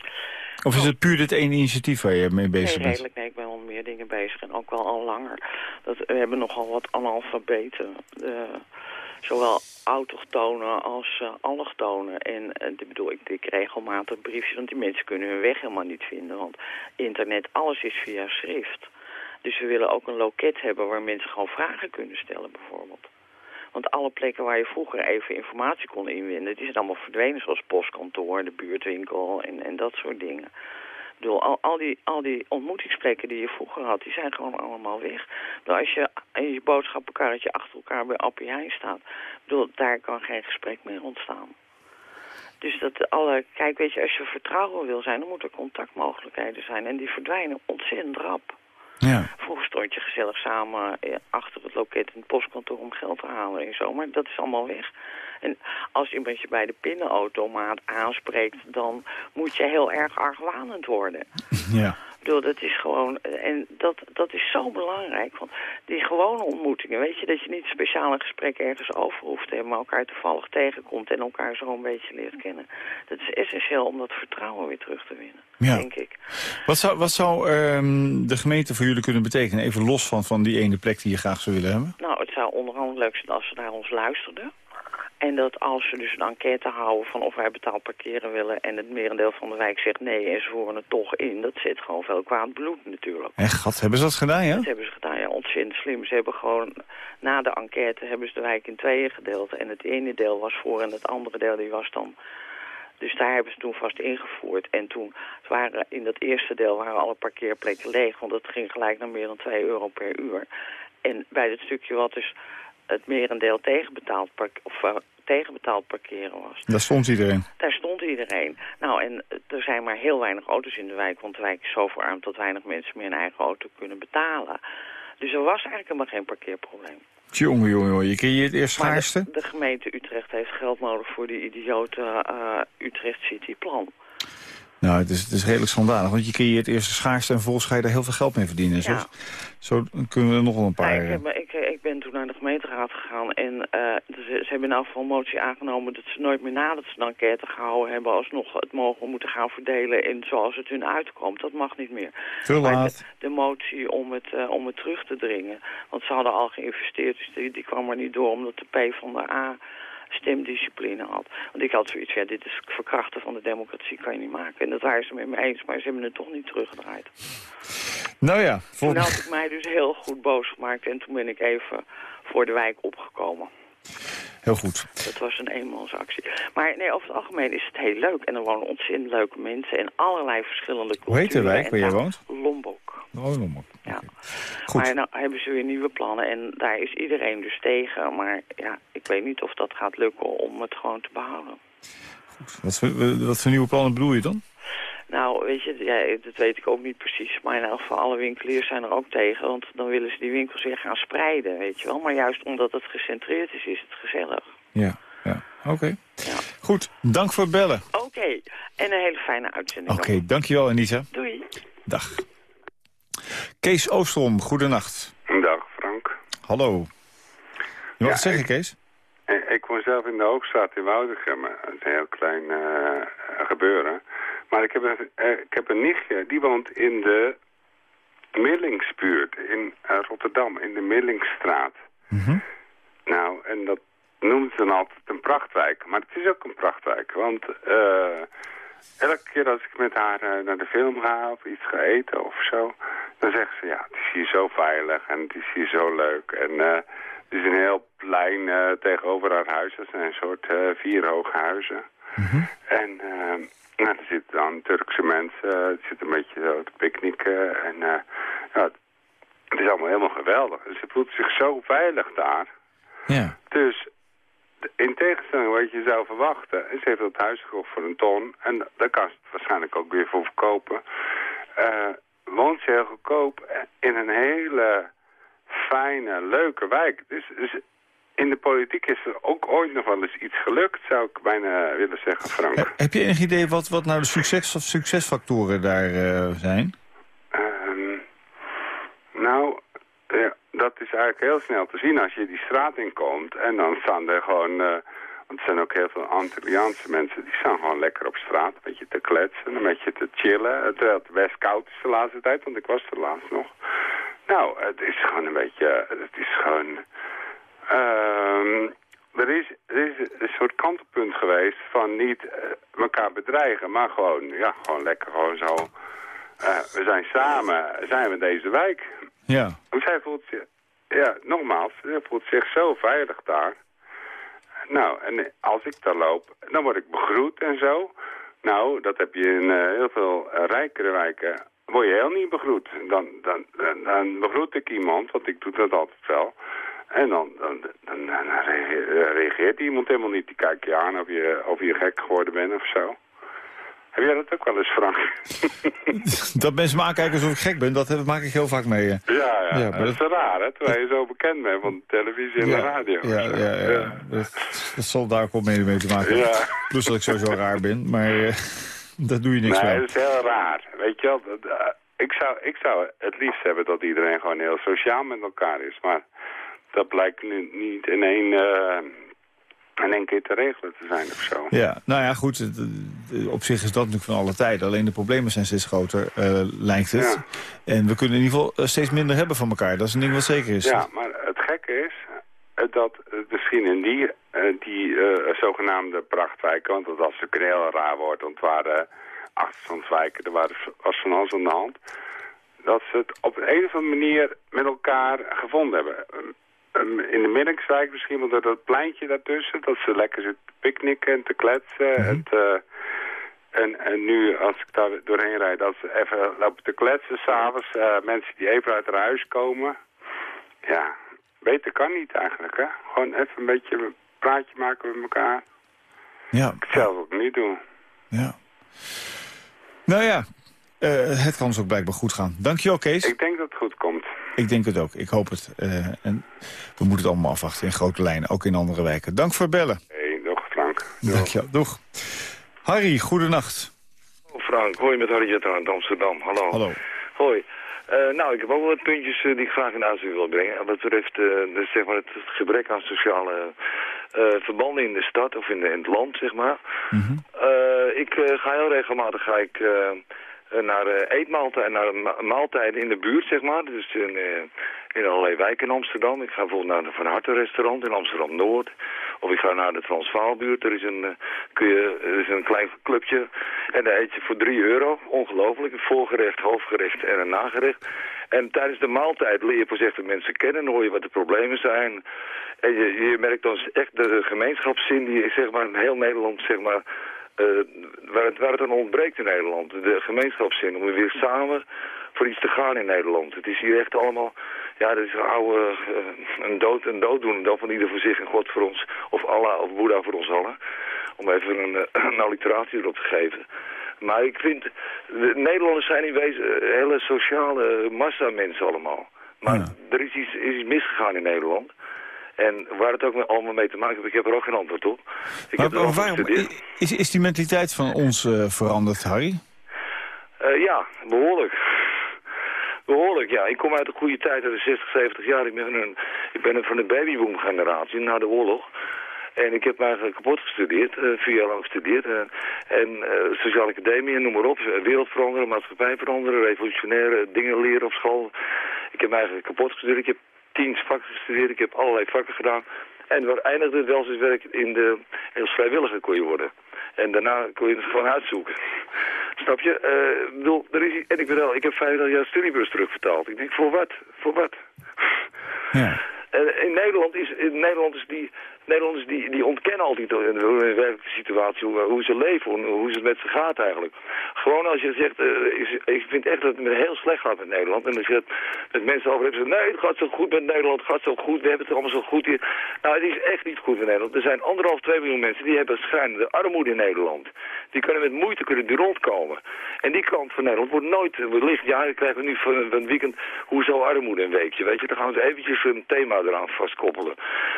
Of is het puur dit ene initiatief waar je mee bezig. Nee, bent? redelijk. Nee, ik ben al meer dingen bezig en ook wel al langer. Dat, we hebben nogal wat analfabeten. eh, zowel autochtonen als eh allochtonen. En ik bedoel, ik, ik regelmatig briefjes, want die mensen kunnen hun weg helemaal niet vinden. Want internet, alles is via schrift. Dus we willen ook een loket hebben waar mensen gewoon vragen kunnen stellen bijvoorbeeld. Want alle plekken waar je vroeger even informatie kon inwinnen, die zijn allemaal verdwenen. Zoals postkantoor, de buurtwinkel en, en dat soort dingen. Ik bedoel, al, al, die, al die ontmoetingsplekken die je vroeger had, die zijn gewoon allemaal weg. Bedoel, als je in je boodschappenkarretje achter elkaar bij Appie Heijn staat, bedoel, daar kan geen gesprek meer ontstaan. Dus dat alle, kijk, weet je, als je vertrouwen wil zijn, dan moeten er contactmogelijkheden zijn. En die verdwijnen ontzettend rap. Ja. Vroeger stond je gezellig samen eh, achter het loket in het postkantoor om geld te halen en zo. Maar dat is allemaal weg. En als iemand je bij de pinnenautomaat aanspreekt, dan moet je heel erg argwanend worden. ja. Ik bedoel, dat is gewoon, en dat, dat is zo belangrijk. Want die gewone ontmoetingen, weet je, dat je niet speciaal een gesprek ergens over hoeft te hebben, maar elkaar toevallig tegenkomt en elkaar zo een beetje leert kennen. Dat is essentieel om dat vertrouwen weer terug te winnen, Ja. denk ik. Wat zou, wat zou ehm, de gemeente voor jullie kunnen betekenen? Even los van, van die ene plek die je graag zou willen hebben. Nou, het zou onder andere leuk zijn als ze naar ons luisterden. En dat als ze dus een enquête houden van of wij betaald parkeren willen... en het merendeel van de wijk zegt nee en ze voeren het toch in... dat zit gewoon veel kwaad bloed natuurlijk. Echt, gat, hebben ze dat gedaan, ja? Dat hebben ze gedaan, ja, ontzettend slim. Ze hebben gewoon, na de enquête hebben ze de wijk in tweeën gedeeld. En het ene deel was voor en het andere deel die was dan... Dus daar hebben ze toen vast ingevoerd. En toen waren in dat eerste deel waren alle parkeerplekken leeg. Want het ging gelijk naar meer dan 2 euro per uur. En bij het stukje wat dus het merendeel tegenbetaald, park, of, uh, tegenbetaald parkeren was. Daar stond iedereen. Daar stond iedereen. Nou, en er zijn maar heel weinig auto's in de wijk, want de wijk is zo verarmd dat weinig mensen meer een eigen auto kunnen betalen. Dus er was eigenlijk helemaal geen parkeerprobleem. Jongen, jongen, jongen, je creëert eerst schaarste. De, de, gemeente Utrecht heeft geld nodig voor die idiote uh, Utrecht City plan. Nou, het is, het is redelijk schandalig, want je creëert eerst de schaarste... en vervolgens ga je daar heel veel geld mee verdienen. Zo, Ja. zo kunnen we nog wel een paar... Ja, ik, heb, ik, ik ben toen naar de gemeenteraad gegaan en eh, ze, ze hebben in geval een motie aangenomen dat ze nooit meer nadat ze een enquête gehouden hebben alsnog het mogen moeten gaan verdelen in zoals het hun uitkomt. Dat mag niet meer. Maar laat. de, de motie om het, eh, om het terug te dringen, want ze hadden al geïnvesteerd, dus die, die kwam er niet door omdat de P van de A stemdiscipline had. Want ik had zoiets, ja, dit is verkrachten van de democratie, kan je niet maken. En dat waren ze met me eens, maar ze hebben het toch niet teruggedraaid. Nou ja, Toen volgens... had ik mij dus heel goed boos gemaakt en toen ben ik even voor de wijk opgekomen. Heel goed. Dat was een eenmansactie. Maar nee, over het algemeen is het heel leuk. En er wonen ontzettend leuke mensen en allerlei verschillende culturen. Hoe heet de wijk waar jij woont? Lombok. Oh, maar. Ja. Goed. Maar nou hebben ze weer nieuwe plannen en daar is iedereen dus tegen. Maar ja, ik weet niet of dat gaat lukken om het gewoon te behouden. Wat, voor, wat voor nieuwe plannen bedoel je dan? Nou, weet je, ja, dat weet ik ook niet precies. Maar in elk geval, alle winkeliers zijn er ook tegen. Want dan willen ze die winkels weer gaan spreiden, weet je wel. Maar juist omdat het gecentreerd is, is het gezellig. Ja, ja. Oké. Ja. Goed, dank voor het bellen. Oké, en een hele fijne uitzending. Oké, dankjewel Anita. Doei. Dag. Kees Oostrom, goedenacht. Dag Frank. Hallo. Je mag Ja, het zeggen, ik- Kees? Ik, ik woon zelf in de Hoogstraat in is een heel klein eh, gebeuren. Maar ik heb, een, eh, ik heb een nichtje, die woont in de Millingsbuurt in eh, Rotterdam, in de Millingsstraat. Mhm. Nou, en dat noemen ze dan altijd een prachtwijk. Maar het is ook een prachtwijk, want eh, elke keer als ik met haar naar de film ga of iets ga eten of zo... dan zegt ze, ja, het is hier zo veilig en het is hier zo leuk. En het is een heel plein tegenover haar huis. Dat zijn een soort eh, vier hoge huizen. En eh, nou, er zitten dan Turkse mensen, eh, het zit een beetje zo te picknicken. En eh, ja, het is allemaal helemaal geweldig. Ze voelt zich zo veilig daar. Ja. Dus in tegenstelling wat je zou verwachten, en ze heeft het huis gekocht voor een ton, en daar kan ze het waarschijnlijk ook weer voor verkopen, eh, woont ze heel goedkoop in een hele fijne, leuke wijk. Dus, dus in de politiek is er ook ooit nog wel eens iets gelukt, zou ik bijna willen zeggen, Frank. He- heb je enig idee wat, wat nou de succes, of succesfactoren daar eh, zijn? Ehm, nou, ja, dat is eigenlijk heel snel te zien als je die straat inkomt. En dan staan er gewoon... eh, want er zijn ook heel veel Antilliaanse mensen... die staan gewoon lekker op straat, een beetje te kletsen, een beetje te chillen. Terwijl het best koud is de laatste tijd, want ik was er laatst nog. Nou, het is gewoon een beetje... Het is gewoon... ehm, er is, er is een soort kantelpunt geweest van niet eh, elkaar bedreigen, maar gewoon, ja, gewoon lekker gewoon zo... Eh, we zijn samen, zijn we in deze wijk. Ja. En zij voelt zich, ja, nogmaals, zij voelt zich zo veilig daar. Nou, en als ik daar loop, dan word ik begroet en zo. Nou, dat heb je in eh, heel veel rijkere wijken, word je heel niet begroet. Dan, dan, dan, dan begroet ik iemand, want ik doe dat altijd wel. En dan, dan, dan, dan reageert, reageert iemand helemaal niet. Die kijkt je aan of je, of je gek geworden bent of zo. Heb jij dat ook wel eens, Frank? dat mensen me aankijken alsof ik gek ben, dat heb- maak ik heel vaak mee. eh. Ja, ja. Ja, maar dat is raar, hè? Terwijl je zo bekend bent van televisie en de radio. Ja, ja, ja. Dat, dat zal daar ook wel mee, mee te maken hebben. Ja. Plus dat ik sowieso raar ben, maar eh, daar doe je niks Nee, mee. dat is heel raar. Weet je wel, dat, eh, ik, zou, ik zou het liefst hebben dat iedereen gewoon heel sociaal met elkaar is. Maar dat blijkt nu niet in één, eh, in één keer te regelen te zijn of zo. Ja, nou ja, goed. het- Op zich is dat natuurlijk van alle tijden. Alleen de problemen zijn steeds groter, eh, lijkt het. En we kunnen in ieder geval eh, steeds minder hebben van elkaar. Dat is een ding wat zeker is. Ja, maar het gekke is dat misschien in die, die zogenaamde prachtwijken, want dat was natuurlijk een heel raar woord, want het waren achterstandswijken, er waren, was van alles aan de hand. dat ze het op een of andere manier met elkaar gevonden hebben. In de Middingswijk misschien wel door dat pleintje daartussen, dat ze lekker zitten te picknicken en te kletsen. Mhm. en, te- en, en nu, als ik daar doorheen rijd, dat ze even lopen te kletsen s'avonds. eh mensen die even uit haar huis komen. Ja, beter kan niet eigenlijk, hè. Gewoon even een beetje een praatje maken met elkaar. Ja, Ik zelf ook niet doen. ja. Nou ja, eh, het kan ons ook blijkbaar goed gaan. Dankjewel, Kees. Ik denk dat het goed komt. Ik denk het ook. Ik hoop het. Eh, en we moeten het allemaal afwachten in grote lijnen, ook in andere wijken. Dank voor het bellen. Hey, nog Frank. Doei. Dankjewel. Doeg. Harry, goedenacht. Frank, hoi met Harry Jetter uit Amsterdam. Hallo. Hallo. Hoi. Eh, nou, ik heb ook wel wat puntjes die ik graag in uitzending wil brengen. En wat betreft eh, dus, zeg maar het gebrek aan sociale eh, verbanden in de stad of in, de, in het land, zeg maar. Eh, ik eh, ga heel regelmatig ga ik, naar eh, eetmaaltijden, naar ma- maaltijden in de buurt, zeg maar. Dus in, eh, in allerlei wijken in Amsterdam. Ik ga bijvoorbeeld naar de Van Harte restaurant in Amsterdam-Noord. Of ik ga naar de Transvaalbuurt. Er is een, eh, kun je, er is een klein clubje. En daar eet je voor 3 euro. Ongelooflijk. Een voorgerecht, hoofdgerecht en een nagerecht. En tijdens de maaltijd leer je de mensen kennen. Hoor je wat de problemen zijn. En je, je merkt dan echt de gemeenschapszin die zeg maar in heel Nederland zeg maar... eh, waar, het, waar het aan ontbreekt in Nederland. De gemeenschapszin om weer samen voor iets te gaan in Nederland. Het is hier echt allemaal... Ja, dat is een oude... eh, een dood en dooddoen. Dan van ieder voor zich en God voor ons. Of Allah of Boeddha voor ons allen. Om even een, eh, een alliteratie erop te geven. Maar ik vind... De Nederlanders zijn in wezen hele sociale massa mensen allemaal. Maar er is iets, is iets misgegaan in Nederland. En waar het ook allemaal mee te maken heeft, ik heb er ook geen antwoord op. Ik Maar, heb waarom, is, is die mentaliteit van ons eh, veranderd, Harry? Eh, ja, behoorlijk. Behoorlijk, ja. Ik kom uit een goede tijd, uit de 60, 70 jaar. Ik ben, een, ik ben een van de babyboom generatie na de oorlog. En ik heb mij eigenlijk kapot gestudeerd, eh, vier jaar lang gestudeerd. en eh, sociale academie, noem maar op. Wereld veranderen, maatschappij veranderen, revolutionaire dingen leren op school. Ik heb mij eigenlijk kapot gestudeerd. Ik heb tien vakken gestudeerd, ik heb allerlei vakken gedaan. En waar eindigde het welzijnswerk in de... Als vrijwilliger kon je worden. En daarna kon je het gewoon uitzoeken. Snap je? Ik bedoel, er is, en ik, ben wel, ik heb 50 jaar studiebeurs terugvertaald. Ik denk, voor wat? Voor wat? Ja. Eh, in Nederland is, in Nederland is die, Nederlanders die, die ontkennen altijd de werkelijke situatie hoe, ze leven, hoe, hoe het met ze gaat eigenlijk. Gewoon als je zegt, eh, ik vind echt dat het heel slecht gaat met Nederland. En met mensen over hebt, zeggen nee, het gaat zo goed met Nederland, het gaat zo goed, we hebben het allemaal zo goed hier. Nou, het is echt niet goed in Nederland. Er zijn anderhalf, twee miljoen mensen die hebben schijnende armoede in Nederland. Die kunnen met moeite kunnen die rondkomen. En die kant van Nederland wordt nooit wellicht, ja, dan krijgen we nu van, van het weekend, hoezo armoede een weekje, weet je. Dan gaan ze eventjes een thema eraan vastkoppelen.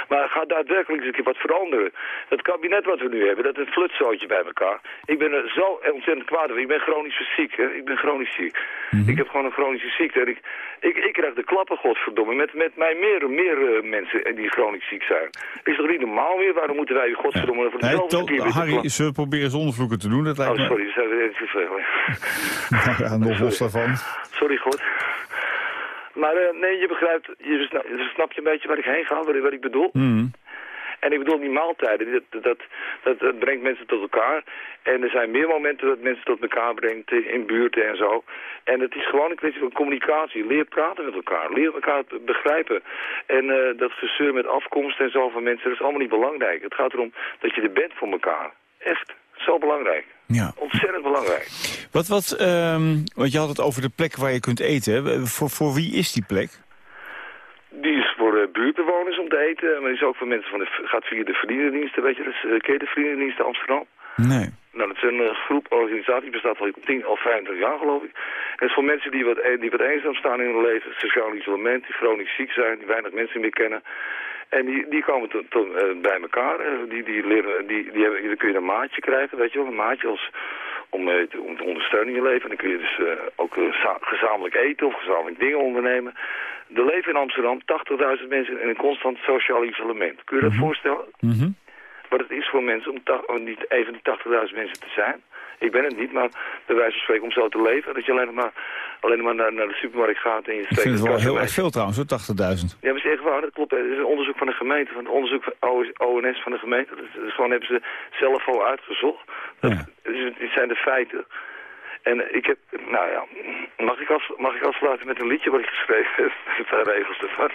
Maar gaat daadwerkelijk eens een keer wat veranderen. Het kabinet wat we nu hebben, dat is een flutzootje bij elkaar. Ik ben er zo ontzettend kwaad over. Ik ben chronisch ziek, hè. Ik ben chronisch ziek. Ik heb gewoon een chronische ziekte. En ik, ik, ik krijg de klappen, godverdomme, met, met mij meer, meer eh, mensen die chronisch ziek zijn. Is toch niet normaal meer? Waarom moeten wij, godverdomme, voor Nee, dezelfde to- keer te Harry, we proberen zonder vloeken te doen? Dat lijkt Oh, me... sorry, dat vervelend. Nou ja, nog los daarvan. Sorry, God. Maar eh, nee, je begrijpt, je snap, je een beetje waar ik heen ga, wat, ik bedoel. Hmm. En ik bedoel, die maaltijden, dat, dat, dat, dat brengt mensen tot elkaar. En er zijn meer momenten dat mensen tot elkaar brengt eh, in buurten en zo. En het is gewoon een kwestie van communicatie. Leer praten met elkaar, leer elkaar begrijpen. En eh, dat gezeur met afkomst en zo van mensen, dat is allemaal niet belangrijk. Het gaat erom dat je er bent voor elkaar. Echt, zo belangrijk. Ja. Ontzettend belangrijk. Wat, wat, ehm, want je had het over de plek waar je kunt eten. Voor, voor wie is die plek? Die is voor eh, buurtbewoners om te eten, maar die is ook voor mensen van de, gaat via de vriendendiensten, weet je, dat is uh, ken je de vriendendiensten Amsterdam. Nee. Nou, dat is een eh, groep, organisatie, bestaat al 10 of 25 jaar geloof ik. En het is voor mensen die wat, eh, die wat eenzaam staan in hun leven, sociaal isolement, die chronisch ziek zijn, die weinig mensen meer kennen. En die, die komen tot, tot, bij elkaar, die, die leren, die, die hebben, dan kun je een maatje krijgen, weet je wel, een maatje als, om, te, om te ondersteunen in je leven. En dan kun je dus ook za- gezamenlijk eten of gezamenlijk dingen ondernemen. Er leven in Amsterdam 80.000 mensen in een constant sociaal isolement. Kun je dat voorstellen? Mhm. Wat het is voor mensen om, niet even die 80.000 mensen te zijn. Ik ben het niet, maar bij wijze van spreken om zo te leven. Dat je alleen maar, alleen maar naar, naar de supermarkt gaat en je Ik steekt vind het wel heel erg veel trouwens, hoor, 80.000. Ja, maar het is echt waar, dat klopt. Het is een onderzoek van de gemeente, van het onderzoek van ONS van de gemeente. Dat is, dat is gewoon hebben ze zelf al uitgezocht. Dat, Ja. het zijn de feiten. En ik heb, nou ja, mag ik, als, mag ik afsluiten met een liedje wat ik geschreven heb? Een paar regels ervan.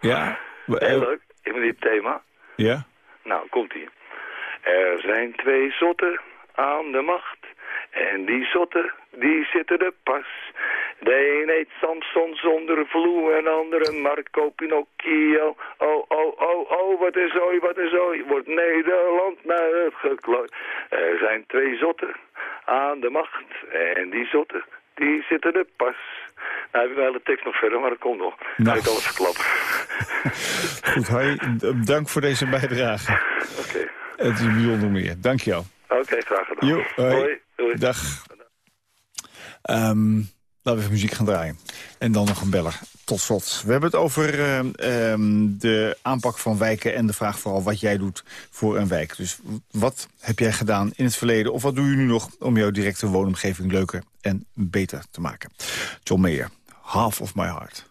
Ja? Heel leuk, in dit thema. Ja? Nou, komt-ie. Er zijn twee zotten aan de macht. En die zotten, die zitten er pas. De een heet Samson zonder vloer en andere Marco Pinocchio. Oh, oh, oh, oh, wat is zooi, wat is zooi. Wordt Nederland naar het geklooid. Er zijn twee zotten aan de macht. En die zotten, die zitten er pas. Nou heb ik de hele tekst nog verder, maar dat komt nog. Nou. Ga ik alles verklappen. Goed, Dank voor deze bijdrage. Oké, Het is bijzonder meer. Dank je Oké, graag gedaan. Jo, hoi. Hoi, doei. Dag. Ehm, laten we even muziek gaan draaien. En dan nog een beller. Tot slot. We hebben het over ehm, ehm, de aanpak van wijken... en de vraag vooral wat jij doet voor een wijk. Dus wat heb jij gedaan in het verleden... of wat doe je nu nog om jouw directe woonomgeving leuker en beter te maken? John Mayer, Half of My Heart.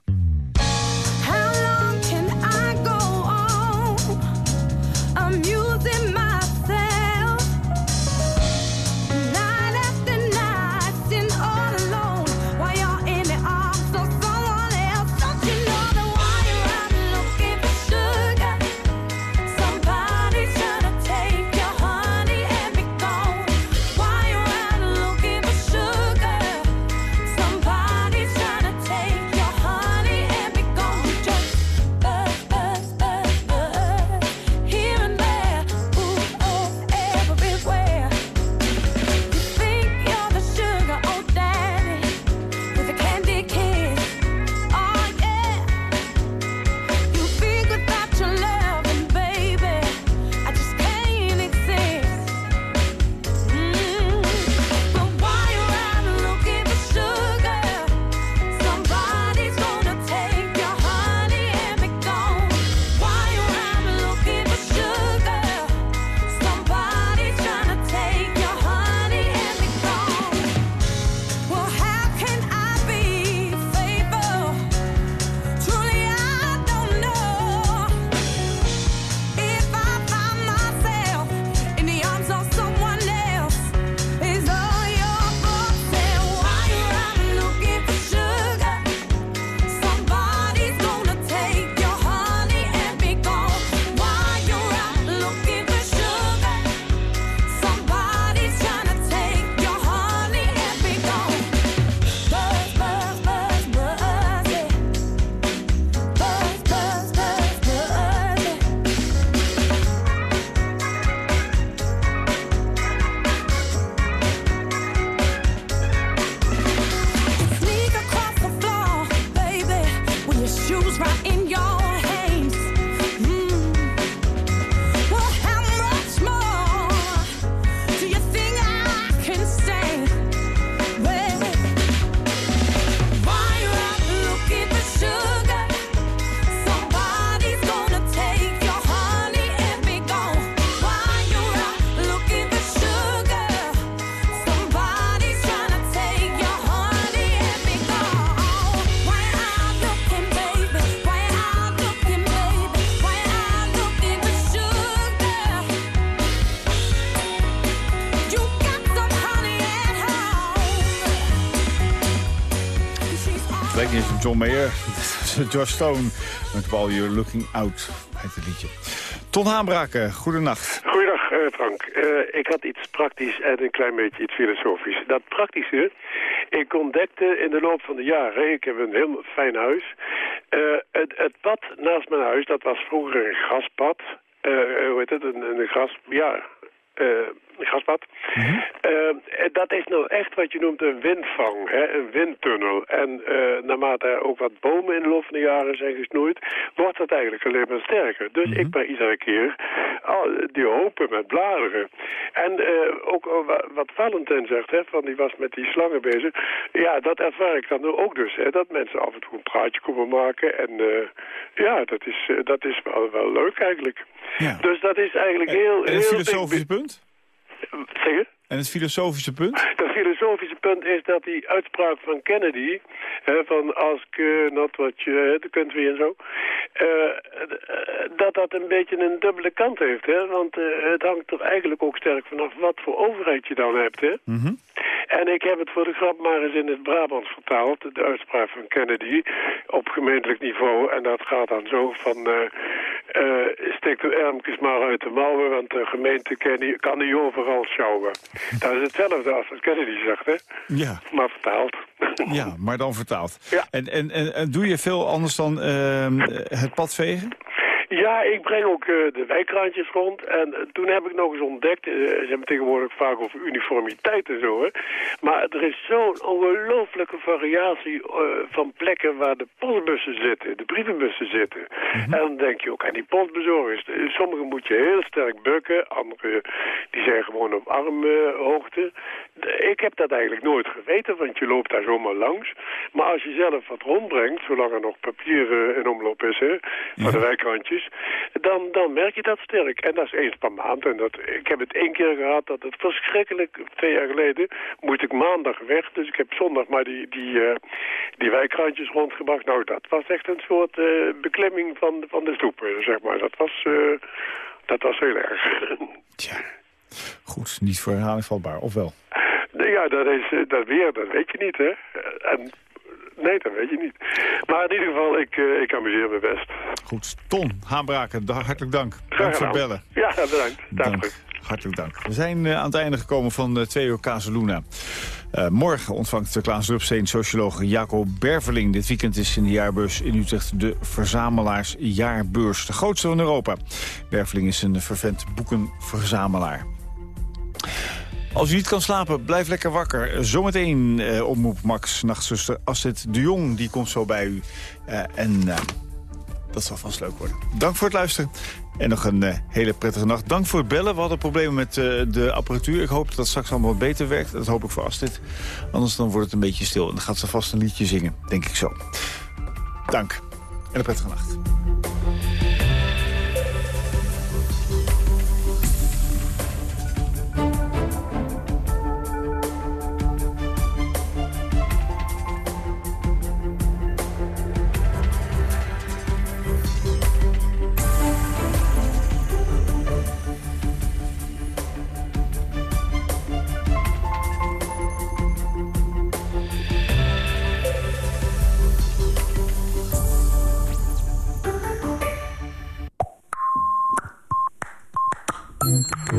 John Mayer. George Stone met While You're Looking Out. Heet het liedje. Ton Haanbraken, goedenacht. Goedendag eh, Frank. Eh, ik had iets praktisch en een klein beetje iets filosofisch. Dat praktische, ik ontdekte in de loop van de jaren, ik heb een heel fijn huis. eh, het, het pad naast mijn huis, dat was vroeger een gaspad. Eh, hoe heet het? Een, een gras, ja, een gaspad. Eh, dat is nou echt wat je noemt een windvang, hè? een windtunnel. En eh, naarmate er ook wat bomen in de loop van de jaren zijn gesnoeid, wordt dat eigenlijk alleen maar sterker. Dus ik ben iedere keer al die hopen met bladeren. En eh, ook wat Valentin zegt, hè, van die was met die slangen bezig. Ja, dat ervaar ik dan ook dus. Hè, dat mensen af en toe een praatje komen maken. En ja, dat is, dat is wel, wel leuk eigenlijk. Dus dat is eigenlijk heel... En heel filosofische punt? Zeg je? En het filosofische punt? Het filosofische punt is dat die uitspraak van Kennedy, hè, van ask not what you, hè, de country en zo, eh, dat dat een beetje een dubbele kant heeft. Hè? Want eh, het hangt er eigenlijk ook sterk vanaf wat voor overheid je dan hebt. Hè? En ik heb het voor de grap maar eens in het Brabants vertaald, de uitspraak van Kennedy, op gemeentelijk niveau. En dat gaat dan zo van, eh, steek de ermkes maar uit de mouwen, want de gemeente kan niet, kan niet overal sjouwen. Dat is hetzelfde als wat Kennedy zegt, hè? Ja. Maar vertaald. Ja, maar dan vertaald. Ja. En, en, en, en doe je veel anders dan ehm, het pad vegen? Ja, ik breng ook eh, de wijkrandjes rond. En eh, toen heb ik nog eens ontdekt, eh, ze hebben tegenwoordig vaak over uniformiteit en zo, hè. Maar er is zo'n ongelooflijke variatie van plekken waar de postbussen zitten, de brievenbussen zitten. En dan denk je ook aan die postbezorgers. Eh, Sommige moet je heel sterk bukken, andere die zijn gewoon op armhoogte. Ik heb dat eigenlijk nooit geweten, want je loopt daar zomaar langs. Maar als je zelf wat rondbrengt, zolang er nog papier in omloop is, hè, voor de wijkrandjes, dan, dan merk je dat sterk. En dat is eens per maand. En dat, ik heb het één keer gehad, dat het verschrikkelijk, twee jaar geleden, moest ik maandag weg. Dus ik heb zondag maar die, die, eh, die wijkrandjes rondgebracht. Nou, dat was echt een soort eh, beklemming van, van de stoep, zeg maar. Dat was, eh, dat was heel erg. Tja, goed, niet voor herhaling vatbaar, of wel? Ja, dat is dat weer, dat weet je niet, hè. En, nee, dat weet je niet. Maar in ieder geval, ik, eh, ik amuseer me best. Goed, Ton Haanbraken, hartelijk dank. Graag Dank voor het bellen. Ja, bedankt. Dank. Hartelijk dank. We zijn eh, aan het einde gekomen van uh, twee uur Casaluna. Eh, morgen ontvangt Klaas Rupsteen socioloog Jacob Berveling. Dit weekend is in de jaarbeurs in Utrecht de Verzamelaarsjaarbeurs. De grootste van Europa. Berveling is een vervent boekenverzamelaar. Als u niet kan slapen, blijf lekker wakker. Zometeen eh, omroep Max, nachtzuster Astrid de Jong. Die komt zo bij u. Eh, en eh, dat zal vast leuk worden. Dank voor het luisteren. En nog een eh, hele prettige nacht. Dank voor het bellen. We hadden problemen met eh, de apparatuur. Ik hoop dat het straks allemaal wat beter werkt. Dat hoop ik voor Astrid. Anders dan wordt het een beetje stil. En dan gaat ze vast een liedje zingen, denk ik zo. Dank. En een prettige nacht.